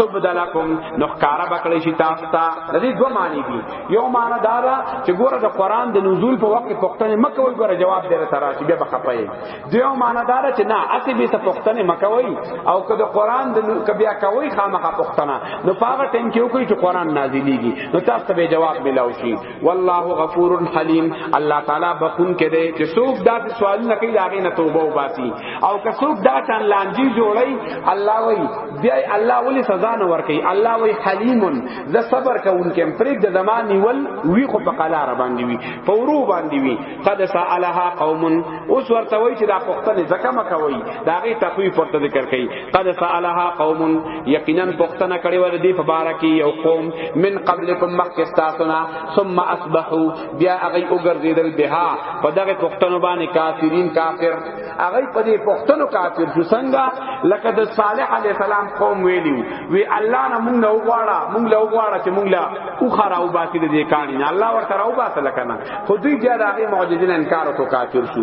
تبدلکم نو ښکارا بکړی شي تاسو ته د دې دوه معنی دي یو معنی دا ده چې ګوره د قران د نزول په وخت پښتنه مکه وي ګوره جواب دې سره راشي بیا بخپای دیو معنی دا ده چې نه اسی به ته پښتنه مکه وي او که د قران د کبیا کوي خامخا پښتنه نو پاغه ټیم کې وکړي چې قران نازلېږي نو تاسو ته جواب ملاوي شي والله غفور حلیم الله تعالی بخون کې دی چې څوک دا سوال نه کوي دا غي نه توبه وباسي او که څوک دا تن لانجی جوړي الله وای بیا الله ولې سزا نه ورکي الله وای حلیم ز صبر کوونکم پرې د زمان نیول وی خو په قلار باندې وی په ورو باندې وی قد سالها قوم اوس ورته وای چې دا پښتنه زکه مکوي دا غي تخویف ورته ذکر کوي قد سالها قوم یقینا پختنه کړي ور دي فبارک یو قوم من قبلکم مخکستاسنا ثم اصبحوا بیا اغي وګرځیدل بها په دغه پختنو باندې کافرین کافر اغي په دې پختنو کافر شو څنګه لکه د صالح علی السلام قوم ویلیو وی الله نه مونږ له وغواړه مونږ له وغواړه چې مونږ له او خراو باسي دې کانی نه الله ورته راو باسه لکنه خو دوی بیا د هغه معجزې انکار وکړ کافر شو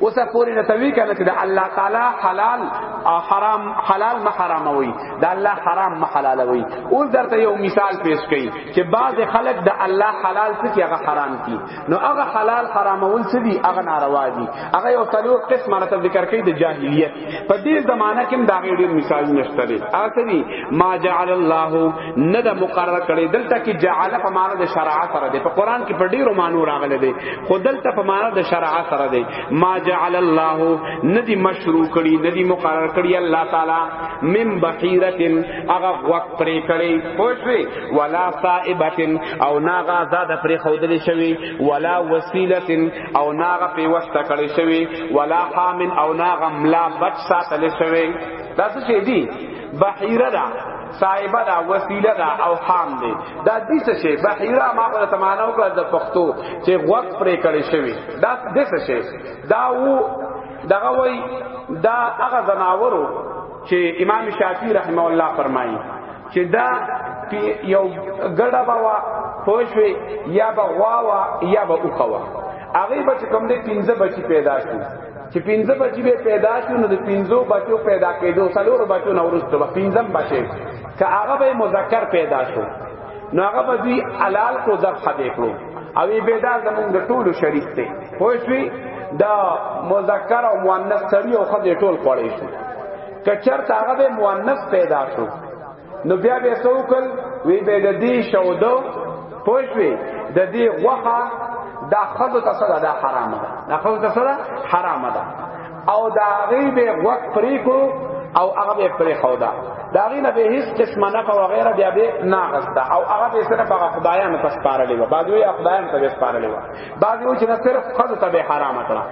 اوسه پوری نه توی کنه چې د الله تعالی حلال او حرام حلال ما حرام وي د الله حرام ما حلال وي اوس درته یو مثال پیش کړي چې بعض خلک د الله حلال څه هغه حرام کی نو هغه حلال حرام ول څه دي هغه ناروا دي هغه یو څلور قسمه راته ذکر کړي د جاهلیت په دې زمانہ کې دا غیر مثال نشته دي هغه دي ما جعل الله نه د مقرر کړي دلته کې جعل په معنا د شرع سره دی په قران کې په ډیرو معنی راغلي دي خودل ته په معنا د شرع سره دی ما جعل الله ندی مشروع کړي ندی مقرر کړي الله تعالی من بحیرتن هغه وق پرې کړي پوښوي ولا صائبتن او ناغه زاد پرې خودل شوی ولا وسیلتن او ناغه په وخت کړي شوی ولا حامن او ناغه ملا بچ ساتل شوی دا څه شي دی بحیره دا صاحبہ دا وسیله دا او حام دی دا د څه شی بحیره ما په تمانو کړ د پښتو چې غوږ پرې کړی شوی دا د څه شی دا وو دغه وای دا هغه زناورو چې امام شافعی رحمه الله فرمایي چې دا یو ګډه باوا پوښوي یا به غواوا یا به اوخوا هغه بچ کوم دې 15 بچی پیدا شو چې پنځه بچی به پیدا شو نو د پنځو بچو پیدا کېدو څلور بچو نو ورسته به پنځم بچي که هغه به مذکر پیدا شو نو هغه به دی حلال کو ذبح دې کړو او به دا زمونږ د ټولو شریک دی خو شوي دا مذکر او مؤنث سری او خدای ټول خوړې شو که چرته هغه به مؤنث پیدا شو نو بیا به سوکل وی به د دې شودو پوښوي د دې غوخه دا خدو ته سره دا حرامه ده دا خدو ته سره حرامه ده او دا غي به غوخ پرې کو او هغه به پرې خو ده دا غي نه به هیڅ قسمه نه په وغیرہ بیا به ناغسته او هغه به سره په خدایانو تسپارلې و بعد وی خدایانو ته سپارلې و بعض یو چې نه صرف خزه ته به حرام کړه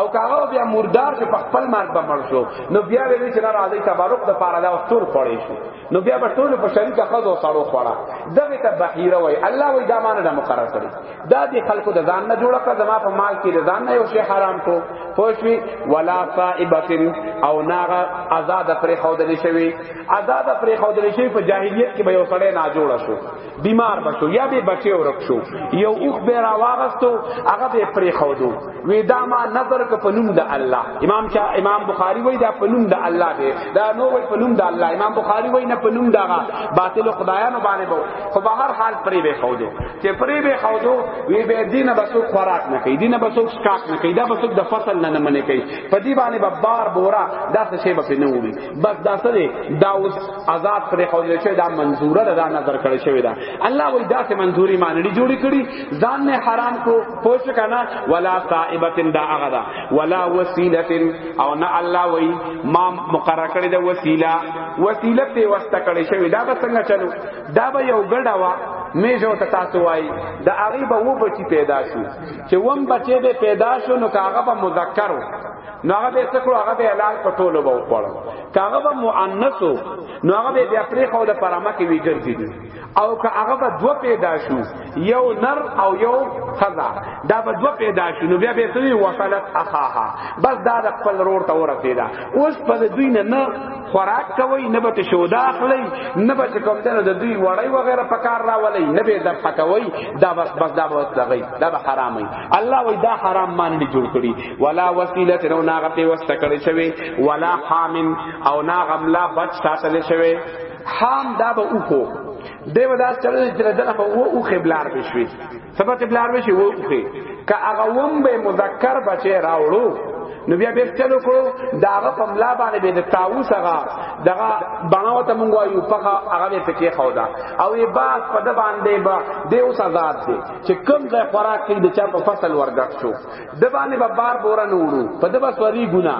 او کاغه بیا مردار چې په خپل مرګ به مړ شو نو بیا ویل چې نه راځي تبرک د پاره دا ټول پړې شو نو بیا به ټول په شریکه خزه سره خوړه دغه ته بحیره وای الله وای دا معنی نه مقرر کړی دا دی خلکو د ځان نه جوړ کړ زما په مال کې د ځان نه یو شی حرام کو پوښوي ولا صائبتن او ناغه آزاد پرې خودلې شوی آزاد پرې خودلې شوی په جاهلیت کې به یو سړی نه جوړ شو بیمار بشو یا به بچي ورک شو یو اوخ به راواغستو هغه به پرې خودو وی دا ما نظر ک پنوم د الله امام شا امام بخاری وای دا پنوم د الله دی دا نو وای پنوم د الله امام بخاری وای نه پنوم دا باطل خدایانو باندې بو خو به هر حال پرې به خودو چې پرې به خودو وی به دینه بسو خوراک نه کوي دینه بسو سکاک نه کوي دا بسو د فصل نه نه منې کوي په دې باندې به بار بورا دا څه شی به نه وړي بس دا څه دی دا اوس آزاد پر خول شوی دا منظوره ده دا نظر کړی شوی دا الله وای دا څه منظوری مانړي جوړی کړي ځان نه حرام کو پوښ کنا ولا صائبه دا هغه دا ولا وسیله او نه الله وای ما مقرر کړی دا وسیله وسیله ته واسطه کړی شوی دا به څنګه چلو دا به یو ګډه وا میجو ته تاسو وای دا هغه به و بچی پیدا شو چې وم بچی به پیدا شو نو کاغه به مذکر نو هغه به تکړه هغه به حلال په ټولو به وخوړ کاغه به مؤنث نو هغه به بیا پرې خو د پرامه کې ویګرځي او که هغه به دو پیدا شو یو نر او یو خزا دا به دو پیدا شو نو بیا به توی وصلت اخاها بس دا د خپل رور ته ورسیدا اوس په دوی نه نه خوراک کوي نه به شودا اخلي نه به کوم ته د دوی وړي وغیرہ پکار راولي نه به د پکوي دا بس بس دا بس دغی دا به حرامي الله وای دا حرام مان دي جوړ کړی ولا وسیله نو ناغه په وسته کړی شوی ولا حامن او ناغه ملا بچ ساتل شوی حام دا به اوخو دیو دا چل چې دغه په وو اوخه بلار بشوي سبته بلار بشي وو اوخه که هغه ووم به مذکر بچي راوړو نو بیا به چلو کړو داغه په ملا باندې به د تاوس هغه دغه باڼه وته مونږ وایو په هغه په کې خو دا او یې باز په د باندې با د اوس آزاد دی چې کم ځای خوراک کې د چا په فصل ورګټ شو د باندې به بار بورا نه وړو په د بس وری ګنا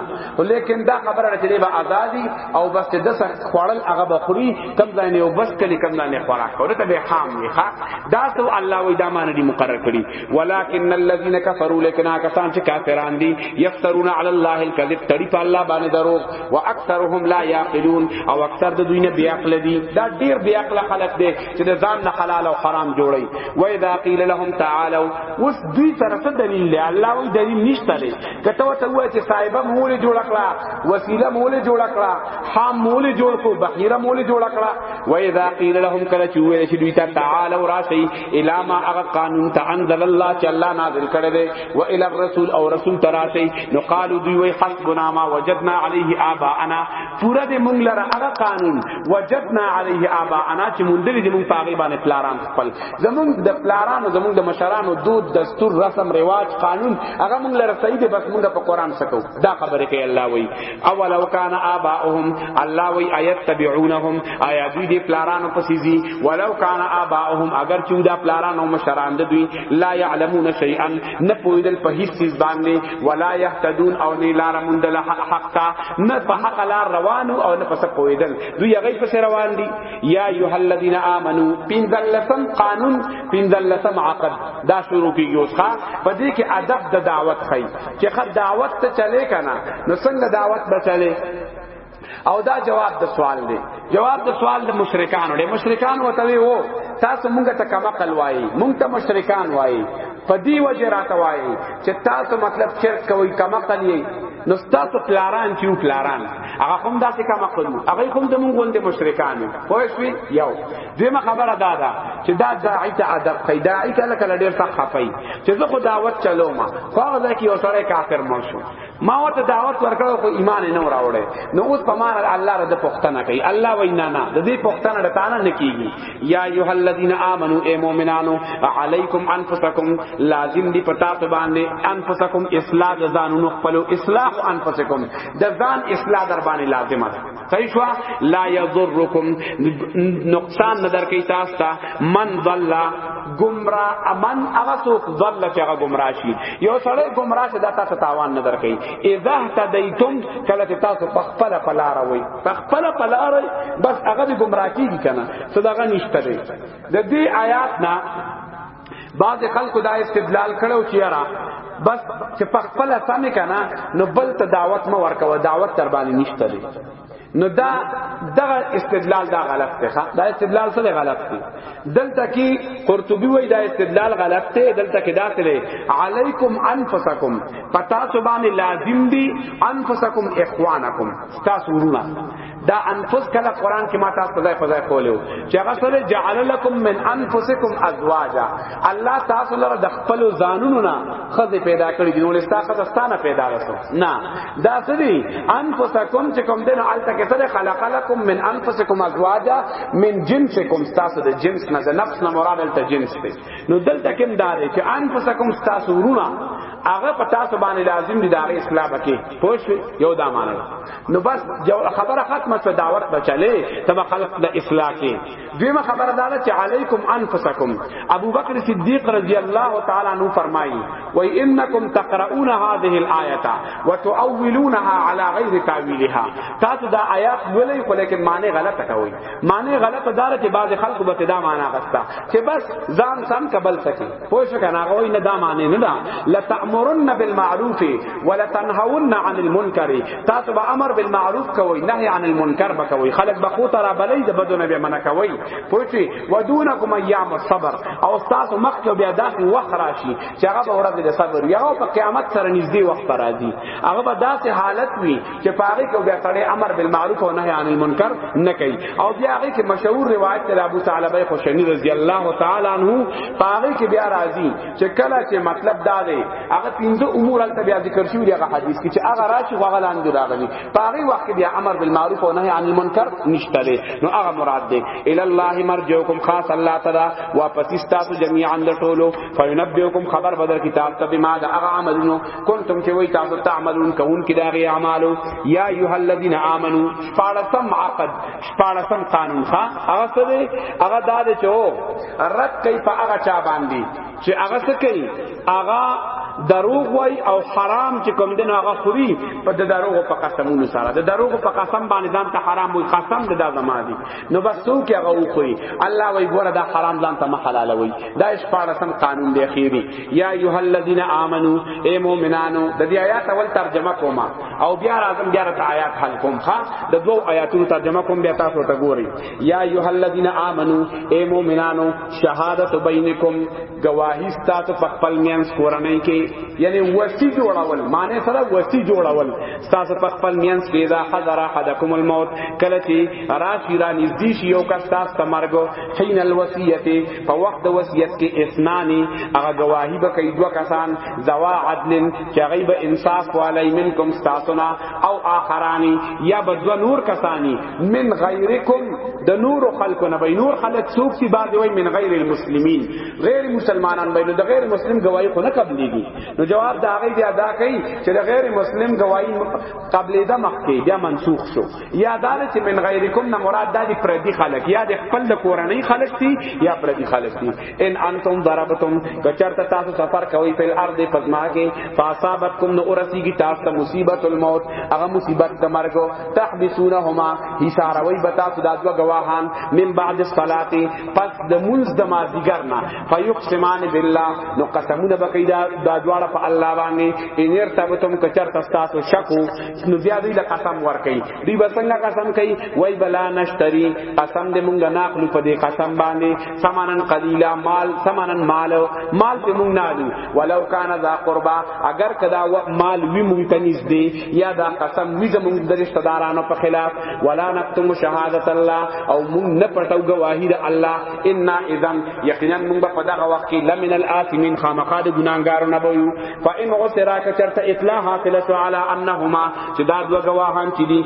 لیکن دا خبره چې به ازادي او بس د سر خوړل هغه بخوري کم ځای نه او بس کلی کم ځای نه خوراک کوي ته به خام نه ښا دا سو الله وی دا مان دي مقرر کړي ولکن الذين كفروا لكن کسان چې کافران دي یفترون علی الله الكذب تړي په الله باندې درو واکثرهم لا يعقلون او اکثر د دوی نه بیا عقل دي دا ډیر بیا عقل خلق دي چې د ځان نه حلال او حرام جوړي و اذا قيل لهم تعالوا اوس دوی سره څه دلیل دی الله وی دلیل نشته لري کته وته وای چې صاحبہ مولې جوړ کړه وسیله مولې جوړ کړه حام مولې جوړ کو بحیره مولې جوړ کړه و اذا قیل لهم کله چې وای چې دوی ته تعالی او راشي الا ما هغه قانون ته انزل الله چې الله نازل کړی دی و الی الرسول او رسول تراشي نو قالو دوی وای حسبنا ما وجدنا علیه آباءنا پورا دې مونږ لره هغه قانون وجدنا علیه آباءنا چې مونږ دې مونږ پاغي باندې پلاران خپل زمونږ د پلارانو زمونږ د مشرانو دود دستور رسم رواج قانون هغه مونږ لره صحیح دی بس مونږ په قران سکو دا خبره کوي الله وی او لو کان اباؤهم الله وی ایت تبعونهم آیا دوی دی پلارانو پسیزی ولو کان اباؤهم اگر چې دا پلارانو مشران دوی لا يعلمون شیئا نه پویدل په هیڅ چیز باندې ولا یهتدون او نه لار مونږ د حق نه په حق لار روانو او نه پس پویدل دوی هغه پس روان دي یا ایها الذین آمنو پنځل لسم قانون پنځل لسم عقد دا شروع کیږي اوس ښا په دې کې ادب د دعوت خي چې خا دعوت ته چلے کنا نو څنګه دعوت به چلے او دا جواب د سوال دی جواب د سوال د مشرکانو دی مشرکان وته وی وو تاسو مونږ ته کما قل وای مونږ ته مشرکان وای په دی وجه راته وای چې تاسو مطلب شرک کوي کما قل یې نو تاسو پلاران چې پلاران هغه هم داسې کم عقل وو هغه هم زمونږ غوندې مشرکان وو پوه شوې یو دیمه خبره دا ده چې دا داعی ته ادب کوي داعی کله کله ډېر سخت خفای چې زه خو دعوت چلوم خو هغه ځای کې یو سړی کافر مړ شو ما ورته دعوت ورکړ خو ایمان نه وراوړې نو اوس په ما الله رد پښتنه کوي الله وینا نه د دې پښتنه د تعالی نه کیږي یا ایه الذین آمنو ای مؤمنانو علیکم انفسکم لازم دی پتا ته باندې انفسکم اصلاح ځانونو خپل اصلاح انفسکم د ځان اصلاح در باندې لازمه ده صحیح شو لا یضرکم نقصان نه در کوي تاسو ته من ضل گمراه امن هغه څوک ضل چې هغه گمراه شي یو سړی گمراه شي دا تاسو تاوان نه در کوي اذا تدیتم کله چې تاسو په خپل پلار وي په خپل پلار بس هغه د گمراه کیږي کنه څه دغه نشته دی د دې آیات نه بعض خلکو دا استدلال کړو چې یاره بس چې په خپل سم کنه نو بل ته دعوت مو ورکوه دعوت تر باندې نشته دی نو دا دغه استدلال دا غلط دی دا استدلال سره غلط دی دلته کی قرطبی وای دا استدلال غلط دی دلته کی دا سره علیکم انفسکم پتا سو باندې لازم دی انفسکم اخوانکم تاسو ورونه دا انفس کله قران کې ما تاسو ځای په ځای کولیو چې هغه سره جعل لكم من انفسکم ازواجا الله تاسو لره د خپل ځانونو نه خزه پیدا کړی دی ولې تاسو خزستانه پیدا رسو نه دا سری انفسکم چې کوم دین حالت کې سره خلق لكم من انفسکم ازواجا من جنسکم تاسو د جنس نه د نفس نه مراد الته جنس دی نو دلته کوم دا دی چې انفسکم تاسو ورونه هغه په تاسو باندې لازم دي دا اصلاح وکړي پوه یو دا معنی نو بس جو خبره ختمه شو دعوت بچلې تب خلق د اصلاح کې دیمه خبره دا چې علیکم انفسکم ابو بکر صدیق رضی الله تعالی عنہ فرمایي و انکم تقرؤون هذه الايه وتؤولونها على غیر تاویلها تاسو دا آیات ولې خو لیکن معنی غلطه کوي معنی غلطه دار چې بعض خلق به دا معنی غستا چې بس ځان سم قبل سکے پوه شو کنه هغه نه دا معنی نه دا لتامرن بالمعروف ولتنهون عن المنکر تاسو به امر بالمعروف کوي نهي عن المنکر بکوي خلق بخو ترا بلې د بدو نه به منع کوي پوه شي ودونکم ایام الصبر او تاسو مخ کې بیا داسې وخت راشي چې هغه به ورځ د صبر یا په قیامت سره نږدې وخت راځي هغه به داسې حالت وي چې پاره کې بیا سړی امر بالمعروف او نهی عن المنکر نه کوي او بیا هغه کې مشهور روایت تر ابو ثعلبه خوشنی رضی الله تعالی عنہ پاره کې بیا راځي چې کله چې مطلب دا دی هغه پنځه امور البته بیا ذکر شوی دی هغه حدیث کې چې هغه راشي هغه لاندې راغلي پاره وخت بیا امر بالمعروف او نهی عن المنکر نشته دی نو هغه مراد دی ال الله مرجوکم خاص الله تعالی واپس تاسو جميعا د ټولو فینبئکم خبر بدر کتاب ته بما دا هغه عملونو کنتم چې وای تاسو تعملون کون کې داغي اعمالو یا ایه الذین آمنو شپارسم عقد شپارسم قانون ښا هغه څه دی هغه دا دی چې رد کوي په هغه چا باندې چې هغه څه کوي هغه دروغ وای او حرام چې کوم دین هغه خوري په دروغ په قسمونو سره د دروغ په قسم باندې ځان ته حرام وای قسم د دا زما دی نو بس څوک هغه وخوري الله وی ګوره دا حرام ځان ته حلال وی دا شپارسم قانون دی خیری یا ایه الذین آمنو ای مؤمنانو د دې آیات اول ترجمه کوما او بیا راځم بیا ته آیات حل کوم ها د دوو آیاتونو ترجمه کوم بیا تاسو ته ګوري یا ایه الذین آمنو ای مؤمنانو شهادت بینکم گواہی ستاسو په خپل مینس کورنۍ کې یعنی وسی جوړول معنی سره وسی جوړول ستاسو په خپل مینس کې دا حضر احدکم الموت کله چې راشي را نږدې شي یو کس تاسو ته مرګ حين الوصیت په وخت وصیت کې اثنانی هغه گواہی به کوي دوه کسان زوا عدل چې غیب انصاف علی منکم ستاسو او آخرانی یا بدو نور کسانی من غیرکم د نور خلق نه به نور خلق څوک سی بعد وای من غیر المسلمین غیر مسلمانان به د غیر مسلم گواہی خو نه قبلېږي نو جواب دا غي دی ادا کوي چې د غیر مسلم گواہی قبلې ده مخکې بیا منسوخ شو یا دا چې من غیرکم نه مراد د پردي خلق یا د خپل د کورنۍ خلق دي یا پردي خلق دي ان انتم ضربتم کچرت تاسو سفر کوي په ارض پزما کې فاصابتکم نو ورسیږي تاسو ته مصیبت الموت هغه مصیبت د مرګ تحبسونهما حساروي بتا سو دادو گواهان من بعد الصلاه پس د منز د مازیګر نه فیقسمان بالله نو قسمونه بکې دا دادواړه په الله باندې ان ارتبتم کچرت تاسو شکو نو بیا دوی له قسم ور کوي دوی بسنګ قسم کوي وای بلا نشتری قسم دې مونږ نه اخلو په دې قسم باندې ثمنن قلیلا مال ثمنن مال مال په مونږ نه دي ولو کان ذا قربا اگر کدا و مال وی مونږ ته نږدې یا دا قسم وی زمونږ د رشتہ دارانو په خلاف ولا نقتم شهادت الله او مونږ نه پټو گواهی د الله ان اذا یقینا مونږ په دغه وخت کې لمن الاثمین خامقاد ګناګارو نه بویو فإن عسرا کچرت اطلاع حاصله علی انهما چې دا دوه گواهان چې دي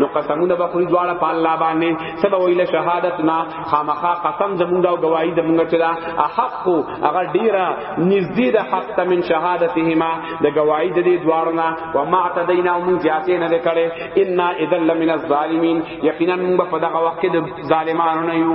نو قسمونه به خوري دواړه په الله باندې سبا ویل شهادتنا خامخا قسم زمونږ او گواہی زمونږ چې دا حق هغه ډیره نږدې ده حق ته من شهادتهما د گواہی د دې دواړو نه و ما اعتدینا موږ زیاتې نه کړې ان اذا لمن الظالمین یقینا موږ په دغه وخت کې د ظالمانو نه یو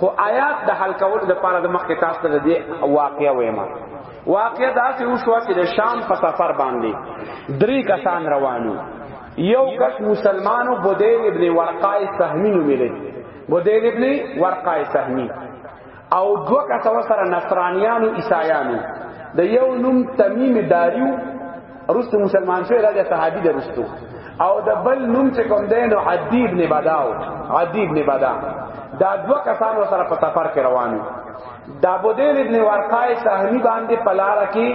خو آیات د حل کولو لپاره د مخکې تاسو ته دی واقعیا وایم واقعیا دا چې وشو چې د شام په سفر باندې درې کسان روانو یو کس مسلمانو بدیل ابن ورقای سهمی نو ملي بدیل ابن ورقای سهمی او دو کسان سره نصرانیانو عیسایانو د یو نوم تمیم داریو رستو مسلمان شو راځه صحابي درستو او د بل نوم چې کوم دی نو عدی ابن بداو عدی ابن بدا دا دوه کسانو سره په سفر کې روانو دا بودیل ابن ورقای سهمی باندې پلار کې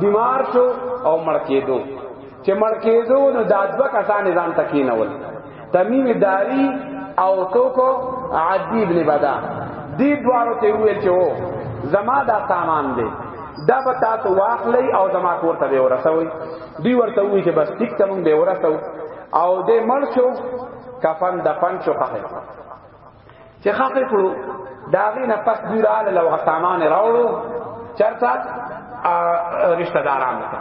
بیمار شو او مړ کېدو چې مړ کېدو نو دا دوه کسان ځان تکینول تمیم داری او توکو عدی ابن بدا دی دوارو ته ویل چې وو زما دا سامان دی دا به تاسو واخلی او زما کور ته ورسوي دی ورته وی چې بس ټیک ته مونږ به ورسو او دې مړ شو کفن دفن شو خخه چې خاصه کړو دا غي نه پس دی را له وغه سامان راوړو چرته رشتہ داران ته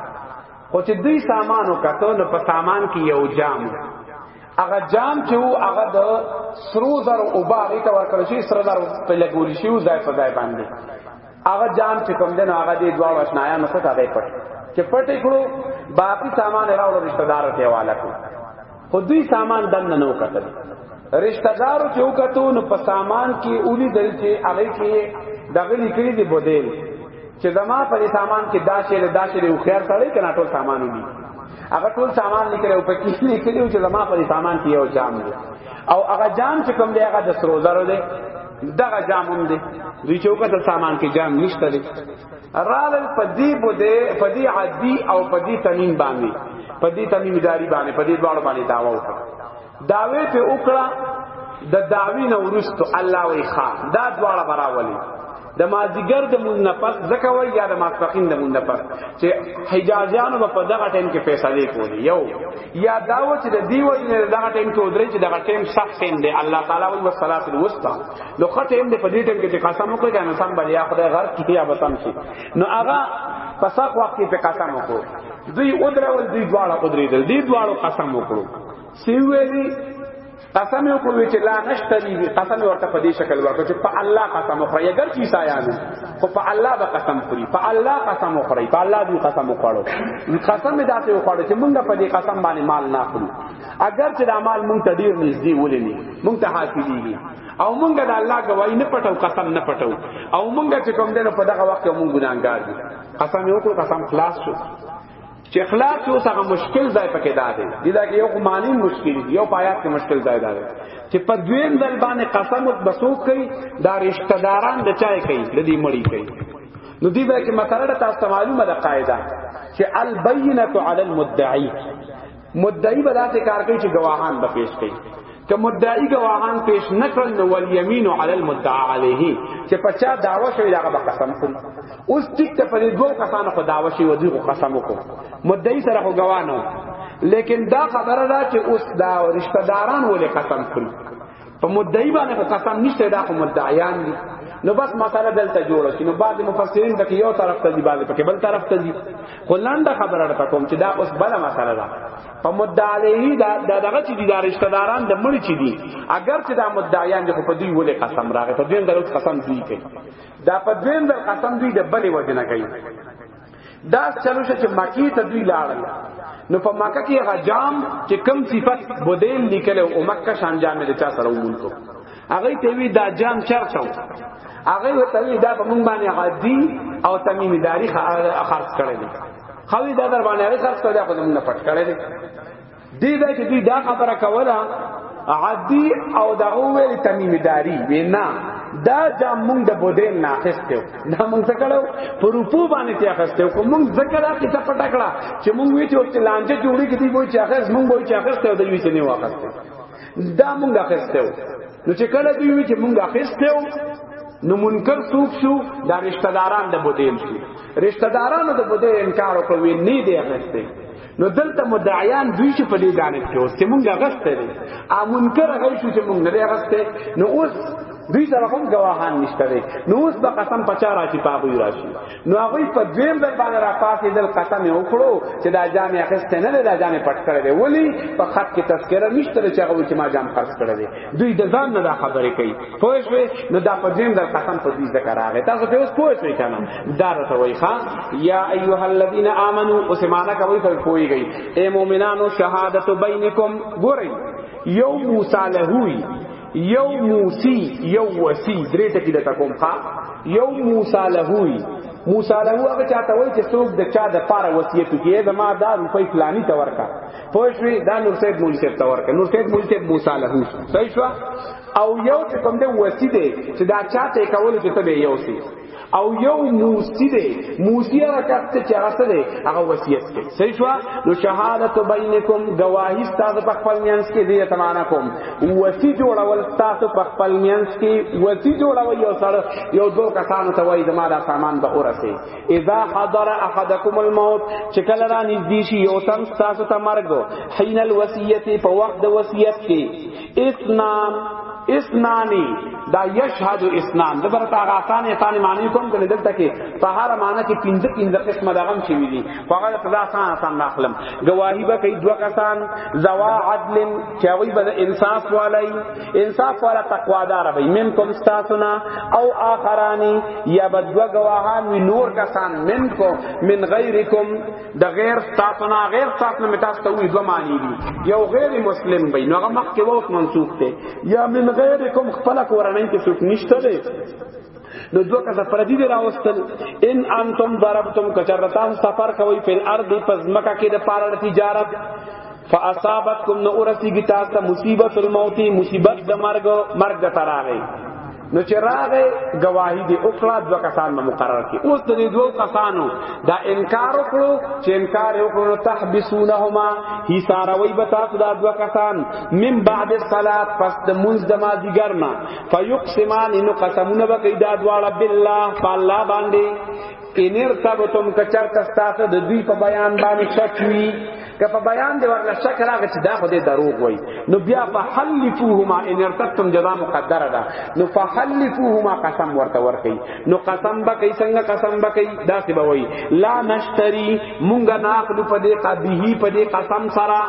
خو چې دوی سامانو کتو نو په سامان کې یو جام هغه جام چې وو هغه د سرو زر او باغ ته ورکړل شي سرو زر په لګول شي او ځای په ځای باندې هغه جام چې کوم دنو هغه دې دوا وشنایا نو څه هغه پټ چې پټ کړو باقی سامان راوړو رشتہ دار ته حواله کو خو دوی سامان دن نه وکړل رشتہ دار چې وکړو نو په سامان کې اولی دل چې هغه کې دغه لیکلي دی بودیل چې زما پر سامان کې داشې له داشې له خیر سره کنا ټول سامان ودی هغه ټول سامان لیکل او په کې لیکل چې زما پر سامان کې یو جام دی او هغه جام چې کوم دی هغه د سرو زرو دی دغه جام هم دی دوی چې وکړه سامان کې جام نشته دی رال پدی بده پدی عدی او پدی تمیم باندې پدی تمیم داری باندې پدی دوړ باندې داوا وکړه داوی په وکړه د داوی نو ورستو الله وی خا دا دوړ براولي د مازیګر د مون نه پس زکه وای یا د ماسپخین د مون نه پس چې حجازیانو په دغه ټیم کې فیصله کولی یو یا داو چې د دی وجه نه دغه ټیم کې ودرې چې دغه ټیم صح ټیم دی الله تعالی وی والصلاه الوسطى نو خه ټیم دی په دې ټیم کې چې قسم وکړي کنه سم بل یا خدای غر کې یا بسم شي نو هغه په صح وخت کې په قسم وکړو دوی ودرول دوی دواړه ودرېدل دوی دواړو قسم وکړو سی ویلی قسم یو کوي چې لا نشتري قسم ورته په دې شکل ورکړي چې په الله قسم وخوري اگر چې عیسایانو خو په الله به قسم خوري په الله قسم وخوري په الله دې قسم وخورو قسم دې داسې وخورو چې مونږ په دې قسم باندې مال نه خورو اگر چې دا مال مونږ ته ډیر نږدې ولې نه مونږ ته حاصلېږي او مونږ د الله گواہی نه پټو قسم نه پټو او مونږ چې کوم دنه په دغه وخت کې مونږ ګناګار دي قسم یو کو قسم خلاص شو چې اخلاق یو څه مشکل ځای پکې دا دی دی دا کې یو معنی مشکل دی یو پایات کې مشکل ځای دا دی چې په دویم ځل باندې قسم وبسوک کوي دا رشتہ داران د چای کوي د دې مړی کوي نو دی به کې مسله تاسو معلومه ده قاعده چې البینه علی المدعی مدعی به دا کار کوي چې گواهان به پیش کوي که مدعی گواهان پیش نکړل نو الیمین علی المدعا علیه چې پچا داوا شوی داغه به قسم خوري اوس ټیک ته په دوه کسانو خو داوا شوی ودی خو قسم وکړو مدعی سره خو گواه نه لیکن دا خبره ده چې اوس دا رشتہ داران ولې قسم خوري په مدعی باندې قسم نشته دا خو مدعیان دي نو بس مساله دلته جوړه شي نو بعد مفسرین د یو طرف ته دی بعد په بل طرف ته دی خو لاندې خبره راته کوم چې دا اوس بل مساله ده په مدعی دا دغه چې دي دا رشتہ داران د مړي چې دي اگر چې دا مدعیان دي خو په دوی ولې قسم راغی په دوی درو قسم دی کوي دا په دوی در قسم دی د بلې وجنه کوي دا چلو چې مکی ته دوی لاړل نو په مکه کې هغه جام چې کم صفت بودیل لیکل او مکه شان جام د چا سره ومونته هغه ته وی دا جام چرته هغه ته وی دا په مونږ باندې عادي او تمیم داری خرڅ کړی خوی دا در باندې هغه خرڅ کړی خو موږ نه پټ کړی دی دې دا چې دوی دا خبره کوله عادی او دا ویل تمیم داری وینا دا جام مونږ د بودین نه اخستو دا مونږ څه کړو په روپو باندې ته اخستو کو مونږ ذکر دا کیسه پټه کړه چې مونږ وی چې وخت لانجه جوړی کیږي وای چې اخس مونږ وای چې اخستو د یوې سنې واخستو دا مونږ اخستو نو چې کله دوی وی چې مونږ اخیستو نو منکر څوک شو دا رشتہ داران د بودیل شو رشتہ دارانو د بودیل انکار وکړ وی نه دی اخیسته نو دلته مدعیان دوی چې په دې دانه کې اوس چې مونږ غسته دي ا منکر هغه شو چې مونږ نه غسته نو اوس دوی سره هم گواهان نشته نو اوس به قسم پچا راشي پاغوی راشي نو هغه په دویم ځل باندې را پاتې دل قسم یې وکړو چې دا جام یې اخیست نه دی دا جام یې پټ کړی دی ولی په خط کې تذکرہ نشته چې هغه چې ما جام خرڅ کړی دی دوی د ځان نه دا خبرې کوي پوه شوې نو دا په دویم ځل قسم په دې ذکر راغی تاسو ته اوس پوه شئ کنه دا راته وایي ښا یا ایها الذین آمنو اوس معنا کوي ته پوهیږئ اے مؤمنانو شهادت بینکم ګورئ یو موسی له یو موسی یو وسی درې ټکی د تکوم ښا یو موسی لهوی موسی له هغه چاته وای چې څوک د چا د پاره وصیت کیه زما دا روپۍ فلانی ته ورکا پوښوی دا نور سید مول سید ته ورکا نور سید مول سید موسی له صحیح شو او یو چې کوم د وصیت چې دا چاته کول چې ته یو سی او یو موسی دی موسی هغه کس ته چې هغه څه دی هغه وصیت کوي صحیح شو نو شهادت بینکم گواهی تاسو په خپل مینس کې دی تمانا کوم وصی جوړول تاسو په خپل مینس کې وصی جوړول یو سره یو دوه کسانو ته وایي زما دا سامان به اورسه اذا حضر احدکم الموت چې کله را نږدې شي یو تن تاسو ته مرګ حین الوصیت په وخت د وصیت کې اسنان اسنانی دا یشهد اسنان د برته هغه آسان آسان معنی کوم کنه دلته کې په هر معنی کې پنځه پنځه قسمه دا غم شوی دي په هغه ته دا آسان آسان ناخلم گواہی به کوي دوه کسان زوا عدل چې وي بل انصاف والای انصاف والا تقوادار وي من کوم استاسنا او آخرانی یا بدو گواهان وی نور کسان من کو من غیرکم د غیر تاسو نه غیر تاسو نه متاس ته وی دوه معنی دي یو غیر مسلم وي نو هغه مخکې ووت منسوخ دی یا من غیرکم خپل کورنۍ کې څوک نشته دی نو دوه کسه پردی دی راوستل ان انتم ضربتم کچرتان سفر کوي په ارض پزمکه کې د پاره تجارت فاصابتکم نو اورسیږي تاسو مصیبت الموت مصیبت د مرګ مرګ تراغی نو چې راغې گواہی دی او کلا دو کسان به مقرر کی اوس د دې دوو کسانو دا انکار وکړو چې انکار وکړو تحبسونهما هی ساروی به تاسو دا دو کسان من بعد الصلاه پس د منځ د ما دیګر نه فیقسمان نو قسمونه به کیدا دواړه بالله فالله باندې ان ارتبتم کچر تاسو د دوی په بیان باندې شک وی که په بیان دی ورله شک راغی چې دا خو دې دروغ وای نو بیا فحلفوهما ان ارتبتم جزاء مقدره ده نو فحلفوهما قسم ورته ورکی نو قسم به کوي څنګه قسم به کوي دا څه به وای لا نشتری مونږ نه اخلو په دې قبیه په دې قسم سره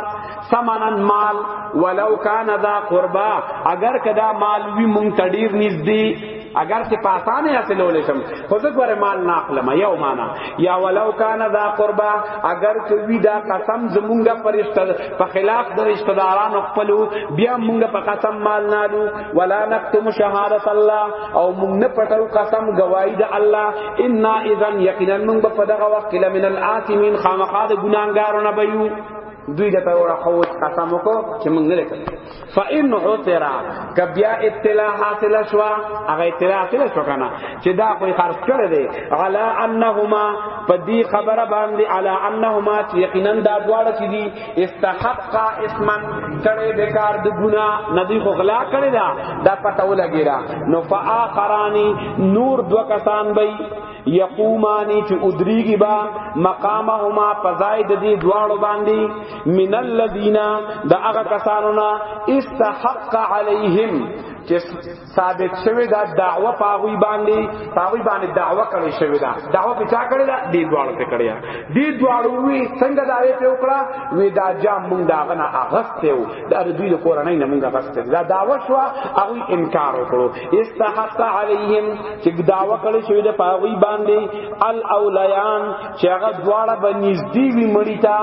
سمنن مال ولو کان ذا قربا اگر کدا مال وی مونږ تډیر نږدې اگر چې په اسانه حاصلول شم خو زه ګوره مال نه اخلم یو معنا یا ولو کان ذا قربا اگر چې وی دا قسم زمونږه پرشتہ په خلاف د رشتہ دارانو خپل بیا مونږه په قسم مال نه لو ولا نکتم شهادت الله او مونږ نه پټو قسم گواہی د الله ان اذا یقینا مونږ په دغه وخت کې لمن الآثمین خامخا د ګناګارو نه بيو دوی د په وړه قوت قسم وکړو چې مونږ نه فإن عثر کبیا ابتلاء حاصل شو هغه ابتلاء حاصل شو کنه چې دا کوئی خرج کړی دی علا انهما پدی خبره باندې علا انهما چې یقینا دا دواړه چې دي استحق اسما کړي د کار د ګنا ندی خو غلا کړی دا دا پته ولګی را نو فآخرانی نور دو کسان بئی یقومانی چې ادریږي با مقامهما پزای د دې دواړو باندې من الذین د هغه کسانو نه استحق علیهم چې ثابت شوی دا دعوه پاغوی باندې پاغوی باندې دعوه کړی شوی دا دعوه په چا کړی دا دې دواړو ته کړی دې دواړو وی څنګه دا یې په وکړه وی دا جام مونږ دا غنه اغسته و دا دوی د کورنۍ نه مونږ اغسته دا دعوه شو هغه انکار وکړو استحق علیهم چې دعوا کړی شوی د پاغوی باندې الاولیان چې هغه دواړه به نږدې وي مړی ته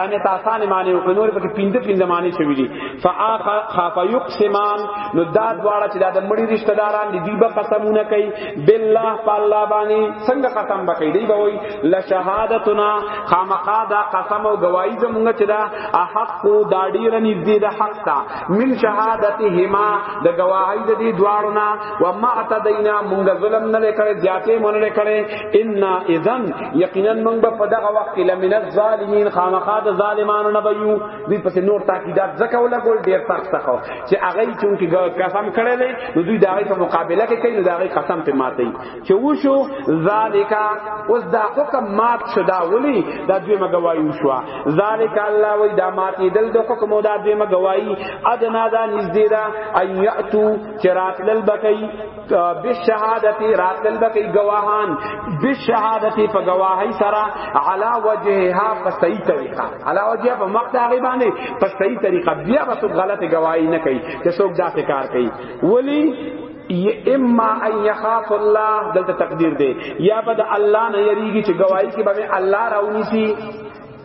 دا نه تاسان معنی او نور په پینځه پینځه معنی شوی دي فاخ خاف یقسمان نو دا دواړه چې د مړی رشتہ داران دي دی به قسمونه کوي بالله تعالی باندې څنګه قسم بکې دی به وای لا شهادتنا خامقا دا قسم او گواہی زمونږ چې دا حق دا ډیر نږدې ده حق ته من شهادتهما د گواهی د دې دواړو نه و ما اتدینا مونږ ظلم نه لکړې زیاتې مونږ نه لکړې ان اذن یقینا مونږ په دغه وخت کې لمن الظالمین خامخا د ظالمانو نه بيو دې پس نور تاکیدات زکه ولا ګول ډیر سخت سخو چې هغه چون کې قسم کړلې نو دوی دغه په مقابله کې کوي نو دغه قسم ته ماتې چې وشو ذالک اوس دا حکم مات شو دا ولی دا دوی مګوایي وشو ذالک الله وی دا مات دل د حکم دا دوی مګوایي ادنا دا نږدې دا ایاتو چرات لل بکی بالشهادت رات لل بکی گواهان بالشهادت په گواهی سره علا وجهها په صحیح طریقه علا وجهها په مقطع غی باندې په صحیح طریقه بیا به غلط گواهی نه کوي چې څوک دا کار کوي ولی اما ان يخاف الله دلته تقدیر دی یا بد الله نه یریږي چې گواہی کې به الله راونی سي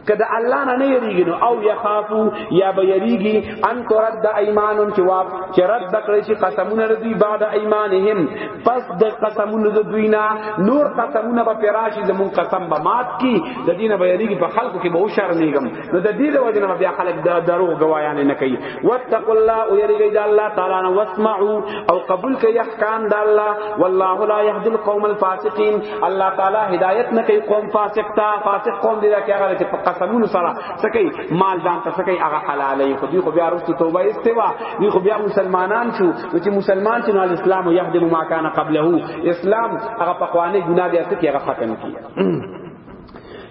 کدا الله نه نه یریږي نو او یخافو یا به یریږي ان ترد ایمان چې واپ چې رد کړی چې قسمونه ردی بعد ایمانهم پس د قسمونه د دوی نه نور قسمونه به پراشي زمون قسم به مات کی د دینه به یریږي په خلکو کې به شرمېږم نو د دې د وجنه بیا خلک د درو گوايان نه کوي واتقوا الله او یریږي د الله تعالی نه واسمعوا او قبول کوي احکام د الله والله لا يهدي القوم الفاسقين الله تعالی هدایت نه کوي قوم فاسق ته فاسق قوم دې کې هغه چې په قسمونو سره سکی مال ځان ته سکی هغه حلالې خو دې خو بیا رسو توبه استوا دې خو بیا مسلمانان شو چې مسلمان چې نو اسلام يهدم ما كان قبله اسلام هغه په قوانه ګناه دې ته کې هغه ختم کیږي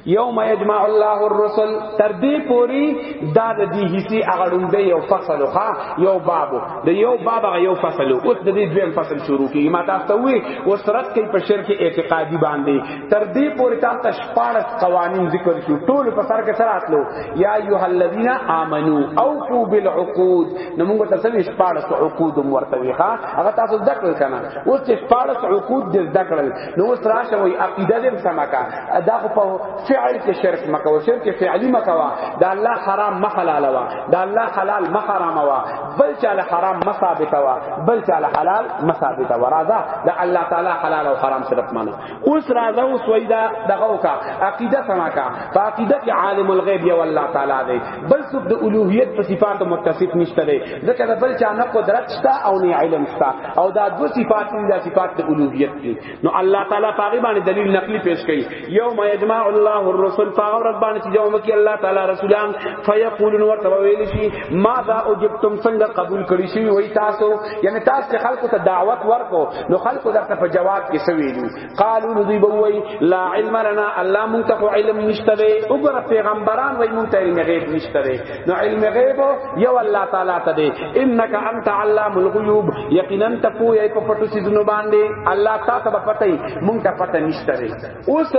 یوم یجمع الله الرسل تر دې پوری دا د دې حصے اغړون دی یو فصل خو یو باب د یو باب یو فصل اوس د دې دویم فصل شروع کیږي ما تاسو ته وی اوس رات کې په شرک اعتقادي باندې تر دې پوری تاسو ته شپارس قوانین ذکر شو ټول په سر کې سره اتلو یا ایه الذین آمنو اوفو بالعقود نو موږ ته سوي شپارس عقود ورته وی ها هغه تاسو ذکر کنا اوس شپارس عقود د ذکر نو اوس راشه وای عقیده دې سم کا دا خو په فعل کې شرک مکو شرک فعلی مکو دا الله حرام محلال وا دا الله حلال محرام وا بل چاله حرام مصابت وا بل چاله حلال مصابت وا راضا دا الله تعالی حلال او حرام صرف مانو اوس راضا اوس وای دا دغه کا عقیده سم کا فعقیده عالم الغیب یا الله تعالی دې بل څوک د الوهیت په صفات متصف نشته دی ځکه د بل چا نه قدرت شته او نه علم شته او دا دو صفات دي د صفات د الوهیت دي نو الله تعالی پاغي باندې دلیل نقلی پیش کړي یوم یجمع الله الرسل پاغه رب باندې چې جمع کی الله تعالی رسولان فیقولون ورته ویل شي ما ذا اجبتم څنګه قبول کړی شي وای تاسو یعنی تاسو خلکو ته دعوت ورکو نو خلکو درته په جواب کې سوي دي قالو نو دوی بووی لا علم لنا الله مونږ ته علم نشته دی وګوره پیغمبران وای مونږ ته علم غیب نشته دی نو علم غیب یو الله تعالی ته دی انک انت علام الغیوب یقینا ته پوی په پټو سيزونو باندې الله تعالی ته پته مونږ ته پته نشته دی اوس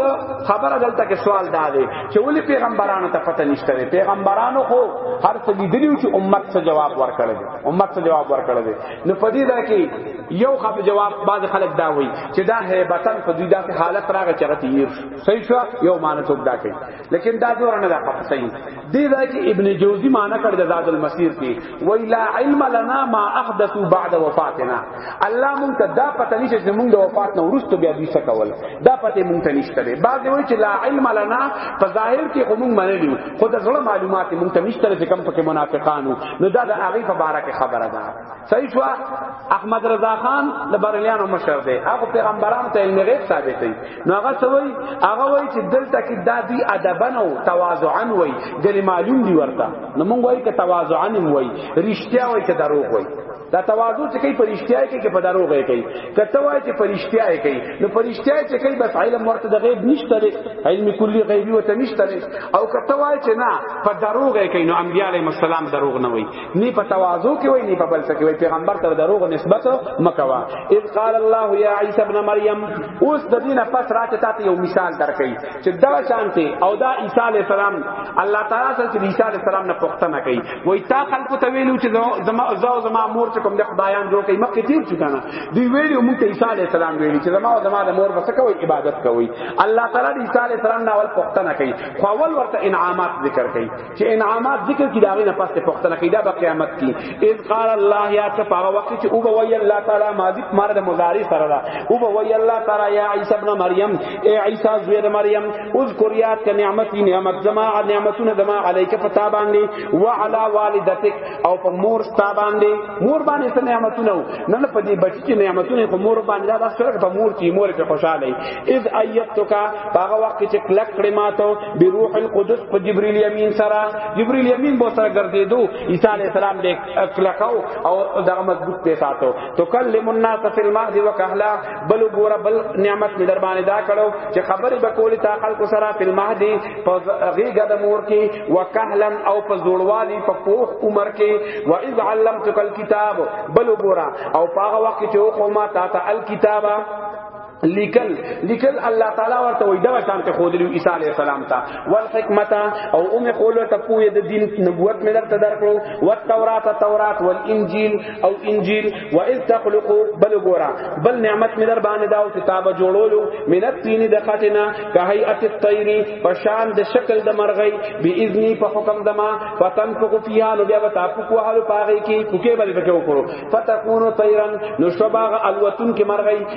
خبره دلته کې سوال دا دی چې ولې پیغمبرانو ته پته نشته دی پیغمبرانو خو هر څه لیدلی چې امت څه جواب ورکړي امت څه جواب ورکړي نو پدې دا کې یو خپ جواب بعض خلک دا وایي چې دا هیبتن په دوی داسې حالت راغی چې غتی یې صحیح شو یو معنی څوک دا کوي لیکن دا دور نه دا خپ صحیح دی دا چې ابن جوزی معنی کړ د ذات المسیر کې وای لا علم لنا ما احدثوا بعد وفاتنا الله مونږ ته دا پته نشي چې مونږ د وفات نه ورسته بیا دوی څه کول دا پته مونږ ته نشته دی بعض وایي چې لا علم لنا په ظاهر کې خو مونږ منلی خو د زړه معلومات مونږ ته نشته چې کم پکې منافقانو نو دا د هغه په اړه خبره ده صحیح شو احمد رضا خان د بریلیانو مشر دی هغه پیغمبرانو ته علم غیب ثابت دی نو هغه سوی هغه وای چې دلته کې دادی ادبن او تواضعن وای ګری معلوم دی ورته نو مونږ وای ک تواضعن وای رښتیا وای ک دروغ وای دا تواضع چې کوي پرشتیا کې کې په دروغ یې کوي کته وای چې پرشتیا یې کوي نو پرشتیا چې کوي بس علم ورته د غیب نشته دی علم کلی غیبی وته نشته دی او کته وای چې نه په دروغ یې کوي نو انبیاء علیهم السلام دروغ نه وای نی په تواضع کې وای نی په بل څه کې وای پیغمبر تر دروغ نسبت مکوا اذ قال الله یا عیسی ابن مریم اوس د دینه پس راته تاسو یو مثال درکې چې دا شانته او دا عیسی علی السلام الله تعالی سره چې عیسی علی السلام نه پښتنه کوي وای تا خلکو ته ویلو چې زما زو زما مور چې کوم د خدایان جوړ کوي مکه تیر شو کنه دی ویلو مونږ ته عیسی علی السلام ویلي چې زما او زما د مور بس کوي عبادت کوي الله تعالی عیسی علی السلام نه ول پښتنه کوي خو اول ورته انعامات ذکر کوي چې انعامات ذکر کی داغه نه پاسه پختنه کیدا به قیامت کی اذ قال الله یا ته پاغه وخت چې او به وی الله تعالی ماضی مار د مضارع سره دا او به وی الله تعالی یا عیسی ابن مریم ای عیسی زوی د مریم اذکر یاد ک نعمتی نعمت زما نعمتونه زما علیک پتا باندې وعلى والدتک او په مور ستا باندې مور باندې څه نعمتونه نه نه په دې بچی چې نعمتونه په مور باندې دا سره په مور چې مور په خوشاله اذ ایتک پاغه وخت چې کلک کړي ماته بروح القدس په جبريل يمين سره جبريل يمين بو سره ګرځیدو عيسى عليه السلام دې اکلکاو او دغه مضبوط په ساتو تو کلم الناس في المهد وكهلا بل ګور بل نعمت می در باندې دا کړو چې خبرې به کولې تا خلق سره په المهد په غيګه د مور کې وکهلا او په زوړوالي په پوخ عمر کې واذ علمتك الكتاب بل ګور او پاغه وخت چې او قومه تا ته الكتابه لیکل لیکل الله تعالی ورته وای دا شان ته خودلی عیسی علی السلام ته والحکمت او ام قول ته پوی د دین نبوت مې درته درکړو والتورات تورات والانجیل او انجیل واذ تخلقوا بل ګورا بل نعمت مې در باندې داو کتاب جوړولو من التین د خاتنا کهیئت الطیر پشان د شکل د مرغی باذنی په حکم دما فتنفق فیها نو بیا وتا پکو حال پاغی کی پکې بل بچو کړو فتكون طیرا نو شباغ الوتن کې مرغی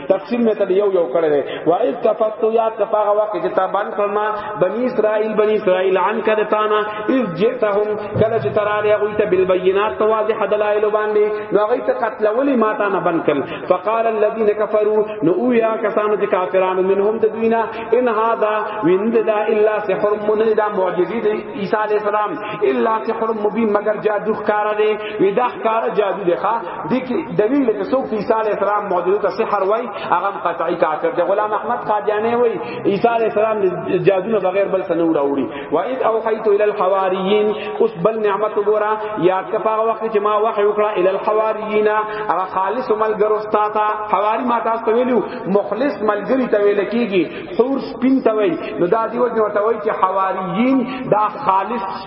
تفصیل میں تل یو یو کړه دی و اذ کفت یا کفاغه وقت چې تا باندې فرما بنی اسرائیل بنی اسرائیل عن کده تانا اذ جئتهم کله چې تراله غوی ته بالبينات تواضح دلائل باندې نو غوی ته قتل ولی ما تا نه بند کړ فقال الذين كفروا نو او یا کسان چې کافرانو منهم د دوینا ان هذا وند دا الا سحر من دا معجزه دی عیسی علیہ السلام الا سحر مبین مگر جادو ښکارا دی ودا ښکارا جادو دی ښا دي کې دلیل چې څوک عیسی علی السلام معجزه ته سحر وای هغه قطعی کافر دی غلام احمد قادیانی وای عیسی علی السلام جادو نه بغیر بل سنو راوړي و اذ اوحیت الی الحواریین اوس بل نعمت ګورا یاد کا په وخت چې ما وحی وکړه الی الحواریین هغه خالص ملګرو ستا تا حواری ما تاسو ویلو مخلص ملګری ته ویل کیږي حور سپین ته وای نو دا دی وجه ورته وای چې حواریین دا خالص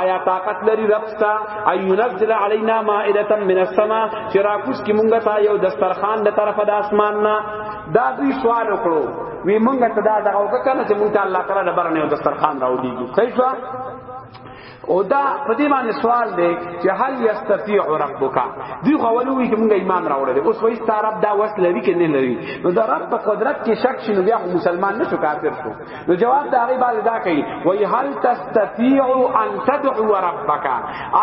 آیا طاقت لري رب ستا اينزل علينا مائده من السما چې راکوس کې مونږ ته یو دسترخوان د طرفه د اسمان نه دا دوی سوال وکړو وی مونږ ته دا دغه وکړه چې مونږ ته الله تعالی د برنه یو دسترخوان راوړي صحیح شو او دا په دې باندې سوال دی چې هل یستطيع ربک دی خو ولوي چې موږ ایمان راوړل اوس وایي ستاره دا وس لري کې نه لري نو دا رب په قدرت کې شک شنو بیا مسلمان نشو کافر شو نو جواب دا غي باندې دا کوي وای هل تستطيع ان تدعو ربك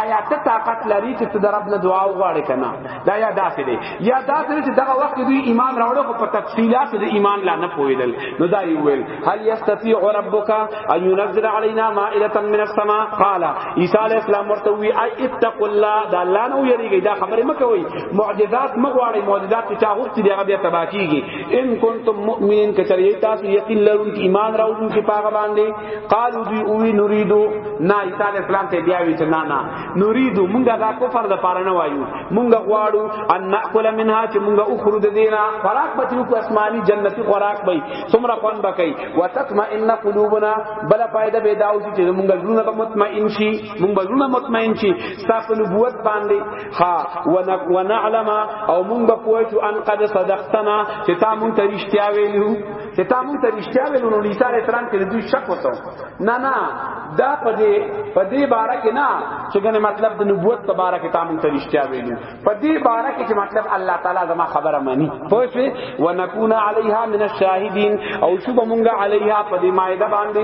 آیا ته طاقت لري چې ته د رب نه دعا وغواړې کنه دا یا داسې دی یا داسې دی چې دغه وخت دوی ایمان راوړو خو په تفصيلات د ایمان لا نه پوهیدل نو دا یې ویل هل يستطيع ربك ان ينزل علينا مائده من السماء قال عيسى عليه السلام ورته وی اي اتقوا الله دا الله نو یریږي دا خبره مکوئ معجزات مغواړي معجزات چې هغه وخت دی هغه بیا تبا کیږي ان کنتم مؤمنین کچری تاسو یقین لرون کی ایمان راوړون کی پاغه باندې قالو دی او نريدو نا عیسی علی السلام ته بیا وی نه نه نريدو مونږه دا کفر د پاره نه وایو مونږه غواړو ان ناکل منها چې مونږه اخرو د دینا خوراک به تیو اسماني جنتی خوراک به سمرا خوان بکای وتطمئن قلوبنا بل فائدہ به داو چې مونږه زړه مطمئن شي مونږه زړه مطمئن شي تاسو نبوت باندې ها ونعلم او مونږ به پوه شو ان قد صدقتنا چې تا مونږ ته رښتیا ویلو چې تا مونږ ته رښتیا ویلو نو عیسی علیه السلام کې دوی شک وته نه نه دا په دې په دې باره کې نه چې ګنه مطلب د نبوت په باره کې تا مونږ ته رښتیا ویلو په دې باره کې چې مطلب الله تعالی زما خبره مانی پوه شو ونکون علیها من الشاهدین او شوب مونږ علیها په دې مائده باندې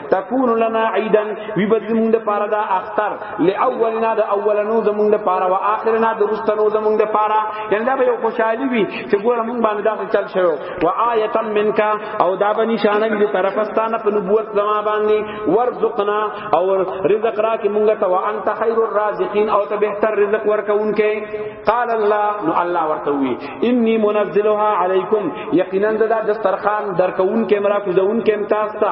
تكون لنا عيدا ويبد زمون د پاره دا اختر لاولنا د اولنو زمون د پاره او اخرنا د رستنو زمون د پاره یعنی دا به یو خوشحالي وي چې ګوره مونږ باندې دا چل شوی و آیه منک او دا به نشانه دي طرفستانه په نبوت زما باندې ورزقنا او رزق را کې مونږ ته وانت خیر الرازقین او ته بهتر رزق ورکوونکې قال الله نو الله ورته وی انی منزلها علیکم یقینا دا دسترخوان درکوونکې مرا کوزونکې امتاز تا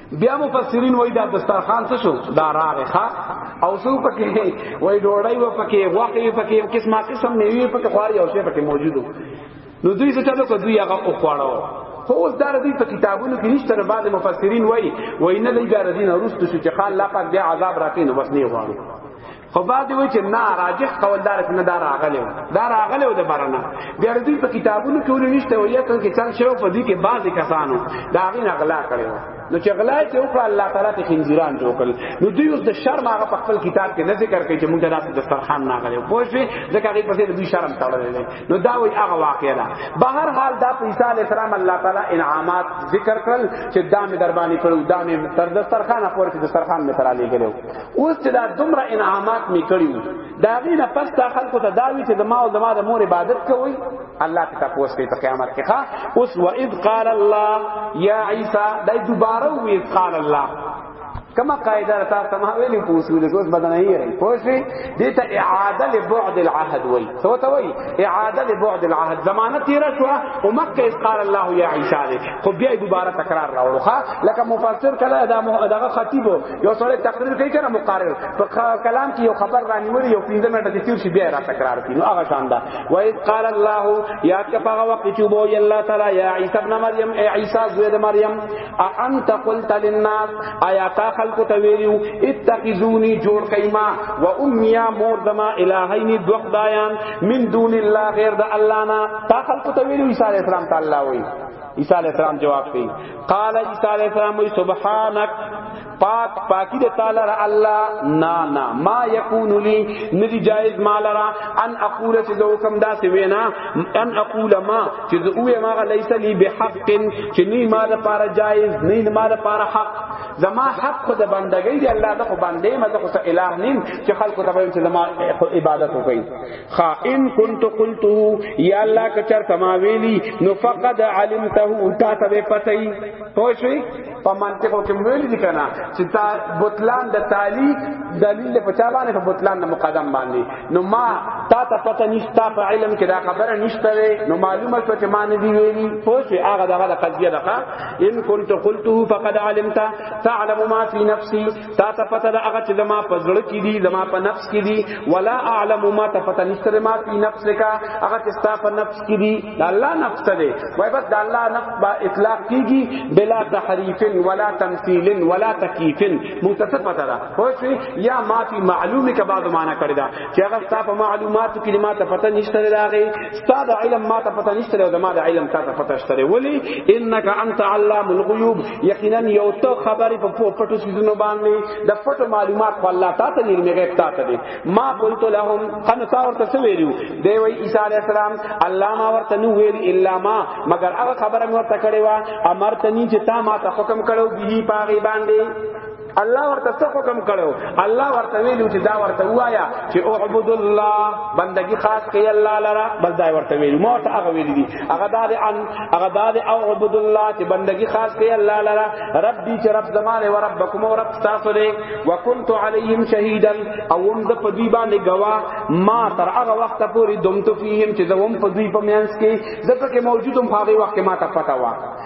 بیا مفسرین وای دا دسترخوان څه شو دا راغه ښا او څو پکې وای ډوړای و پکې واخې پکې قسمه قسم نیوی پکې خواري او څه پکې موجودو نو دوی څه چلو کو دوی هغه او خوړو خو اوس دا ردی په کتابونو کې نشته نه بعد مفسرین وای وای نه دی دا ردی نه روستو چې خال لا پاک بیا عذاب راکې نو بس نه غواړي خو بعد وی چې نه راجح قول دار نه دار راغلی دا راغلی د برنا بیا د دې په کتابونو کې ولې نشته وی ته کې څنګه شو په دې کې بعضی کسانو دا غي نغلا کړو نو چې غلا چې وکړه الله تعالی ته خنجران جوړ کړ نو دوی اوس د شرم هغه په خپل کتاب کې نه ذکر کوي چې موږ د داسې دسترخوان نه غلې پوه شئ ځکه هغه پسې دوی شرم تړلې دي نو دا وی هغه واقع ده به هر حال دا عیسی علی السلام الله تعالی انعامات ذکر کړل چې دا مې دربانې کړو دا مې تر دسترخوان پورې دسترخوان مې ترالې کړو اوس چې دا دومره انعامات می کړی وو دا غینه پس تا خلکو ته داوی چې د ما او زما د مور عبادت کوي الله ته تاسو کوي په قیامت کې ښا اوس و اذ قال الله یا عیسی دا دوباره و اذ قال الله کما قاعده تا سما ویلی په اصول کې اوس بدن نه یې پوښی دې ته اعاده لبعد العهد وای سو ته وای اعاده لبعد العهد زمانه تیرا شو او مکه اس قال الله یا عیسی خو بیا دوباره تکرار راوړو ښا لکه مفسر کله دا دغه خطیب یو سره تقریر کوي کنه مقرر په کلام کې یو خبر رانیول یو 15 منټه کې تیر شي بیا را تکرار کوي نو هغه شان ده و اذ قال الله یاد کا هغه وخت چې بو الله تعالی یا عیسی ابن مریم ای عیسی زوی د مریم ا انت قلت للناس آیا تا خلق ته ویلو اتخذونی جوړ کایما و امیا مور دما الہین دو خدایان من دون الله غیر د الله نه تا خلق ته ویلو عیسی علیہ السلام تعالی وی عیسی علیہ السلام جواب کوي قال عیسی علیہ السلام وی سبحانك پاک پاکی دے تعالی را اللہ نا نا ما یکون لی ندی جائز ما لرا ان اقول چی دو کم دا سی وینا ان اقول ما چی دو اوی ما غلیس لی بحق چی نی ما دا پارا جائز نی ما دا پارا حق زما حق خود بندگی دی الله ته باندې مزه خو الہ نیم چې خلق ته وایي چې زما عبادت وکړي خا ان كنت قلته یا الله کچر تما ویلی نو فقد علمته تا ته پتای پوښی په منطقو کې ویل دي کنه چې تا بوتلان د تعلیق دلیل په چا باندې په بوتلان د مقدم باندې نو ما تا ته پته نشتا په علم کې دا خبره نشته نو معلومه شو چې ما نه دی ویلی پوښی هغه دغه قضیه ده ان كنت قلته فقد علمته تعلم ما في نفسي تا ته پته ده هغه چې لما په زړه کې دي لما په نفس کې دي ولا اعلم ما ته پته نشته ما په نفس کا هغه چې ستا په نفس کې دي د الله نفس دی وای بس د الله نفس با اطلاق کیږي بلا تحریف ولا تمثيل ولا تکیف متصف پته ده خو یا ما په معلوم کې بعد معنا کړی دا چې هغه ستا په معلومات کې ما ته پته نشته راغی ستا د علم ما ته پته نشته او ما د علم تا ته پته شته ولی انک انت علام الغیوب یقینا یو ته خبرې په پټو سيزونو باندې د پټو معلومات په الله تعالی ته نیمه غیب تا ته دي ما قلت لهم قد تاور ته ویلو دی وی عیسی علی السلام الله ما ورته نو ویل الا ما مگر هغه خبره مې ورته کړې و امر ته ني چې تا ما ته حکم کړو به پاغي باندې الله ورته څه حکم کړو الله ورته ویلو چې دا ورته وایا چې اعبد الله بندگی خاص کوي الله لرا بس دا ورته ویلو مو ته هغه ویل دي هغه دار ان هغه دار او عبد الله چې بندگی خاص کوي الله لرا ربي چې رب زمانه او ربکم او رب تاسو دې وکنت علیهم شهیدا او هم د پدی باندې گوا ما تر هغه وخت پورې دوم تو فیهم چې دوم پدی په میانس کې زکه موجودم هغه وخت ما ته پتا وا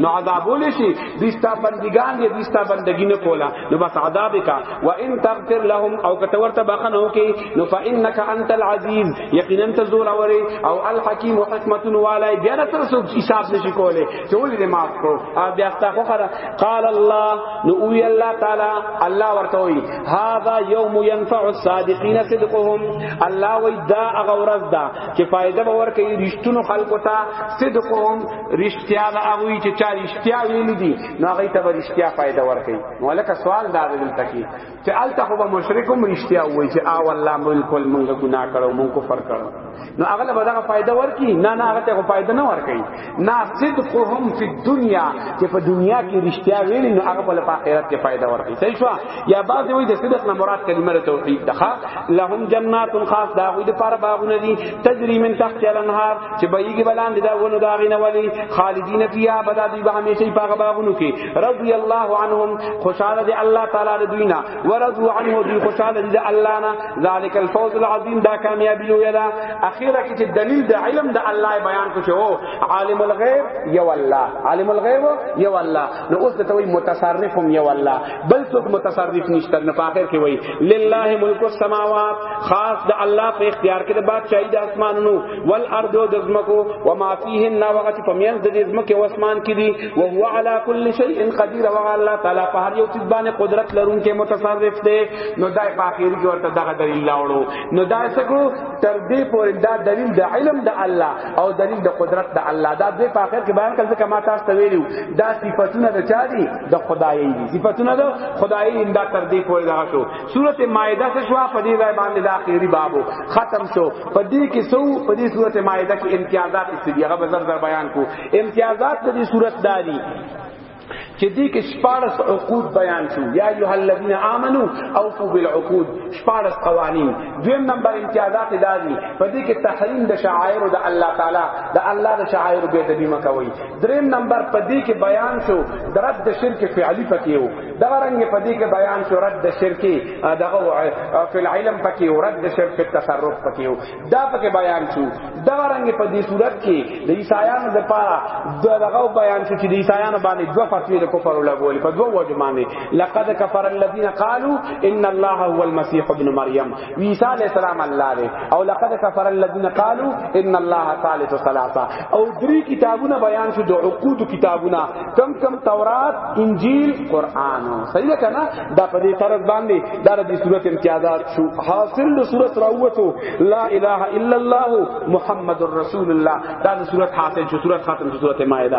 نو عذابول شي دیستا بندگان دي دیستا بندگی نه کولا نو بس عذاب کا و ان تغفر لهم او کتور ته بخنو کې نو فانك انت العزيز یقینا تزور اوري او الحکیم حکمت والای بیا نه تر څوک حساب نشي کوله چې ولې دې معاف کو بیا تا خو خره قال الله نو وی الله تعالی الله ورته وی هاذا یوم ينفع الصادقین صدقهم الله وی دا اغورز دا چې فائدہ باور کوي رښتونو خلقو ته صدقهم رشتیا دا هغه چې چا رشتیا ویل دي نو هغه ته به رشتیا فائدہ ورکړي ولکه سوال دا دی دلته کې چې الته خو به مشرکم رشتیا وایي چې آ والله بالکل موږ ګناه کړو موږ کفر کړو نو هغه له بدغه فائدہ ورکړي نه نه هغه ته فائدہ نه ورکړي نه صدقهم فی الدنیا چې په دنیا کې رشتیا ویل نو هغه په آخرت کې فائدہ ورکړي صحیح شو یا بعض وایي د صدق نه مراد کلمه توحید ده لهم جنات خاص دا غوی د پاره باغونه دي تجری من تحت الانهار چې بېګي بلان دي دا ونه دا غینه ولی خالدین فیها بدا دی به همیشه په هغه باغونو کې رضی الله عنهم خوشاله دي الله تعالی د دوینا ورضوا عنه دی خوشاله دي الله نه ذالک الفوز العظیم دا کامیابی لوی ده اخیره کې چې دلیل د علم د الله بیان کو چې او عالم الغیب یو الله عالم الغیب یو الله نو اوس ته وی متصرف هم یو الله بل څوک متصرف نشته نه په اخر کې وی لله ملک السماوات خاص د الله په اختیار کې د بادشاہي د اسمانونو والارض او د زمکو و ما فيهن وقت فمن د زمکه او اسمان کې دي او هو على كل شيء قدير او الله تعالی په هر یو څه باندې قدرت لرونکي متصرف دی نو دای په اخر کې ورته دغه دلیل لاوړو نو دا څه کړو تر دې پورې دا دلیل د علم د الله او دلیل د قدرت د الله دا دوی په اخر کې بیان کړل چې ما تاسو ته ویلو دا صفاتونه د چا دي د خدای دي صفاتونه د خدای دي دا تر دې پورې دا شو سورته مائده څه شو په دې ځای باندې د اخیری بابو ختم شو په دې کې سو په دې سورته مائده کې امتیازات څه دي هغه زر زر بیان کو امتیازات د دې سورته داري چې دې کې شپارس عقود بیان شو یا ایه الذین آمنو اوفو بالعقود شپارس قوانین دویم نمبر امتیازات دادی په دې کې تحریم د شعائر د الله تعالی د الله د شعائر به د بیمه کوي دریم نمبر په دې کې بیان شو د رد د شرک فعلی پکې وو دا رنګ په دې کې بیان شو رد د شرک دغه فی العلم پکې وو رد د شرک تصرف پکې وو دا پکې بیان شو دا رنګ په دې صورت کې د عیسایانو د پاره دغه بیان شو چې د عیسایانو باندې دوه فتوی د کفر لګول په دوه وجه باندې لقد كفر الذين قالوا ان الله هو المسيح ابن مريم عیسی علی السلام الله دی او لقد كفر الذين قالوا ان الله ثالث ثلاثه او درې کتابونه بیان شو د عقود کتابونه کم کم تورات انجیل قران صحیح کنا دا په دې طرز باندې دا د صورت امتیازات شو حاصل د صورت راوته لا اله الا الله محمد رسول الله دا د صورت حاصل شو صورت ختم شو صورت مائده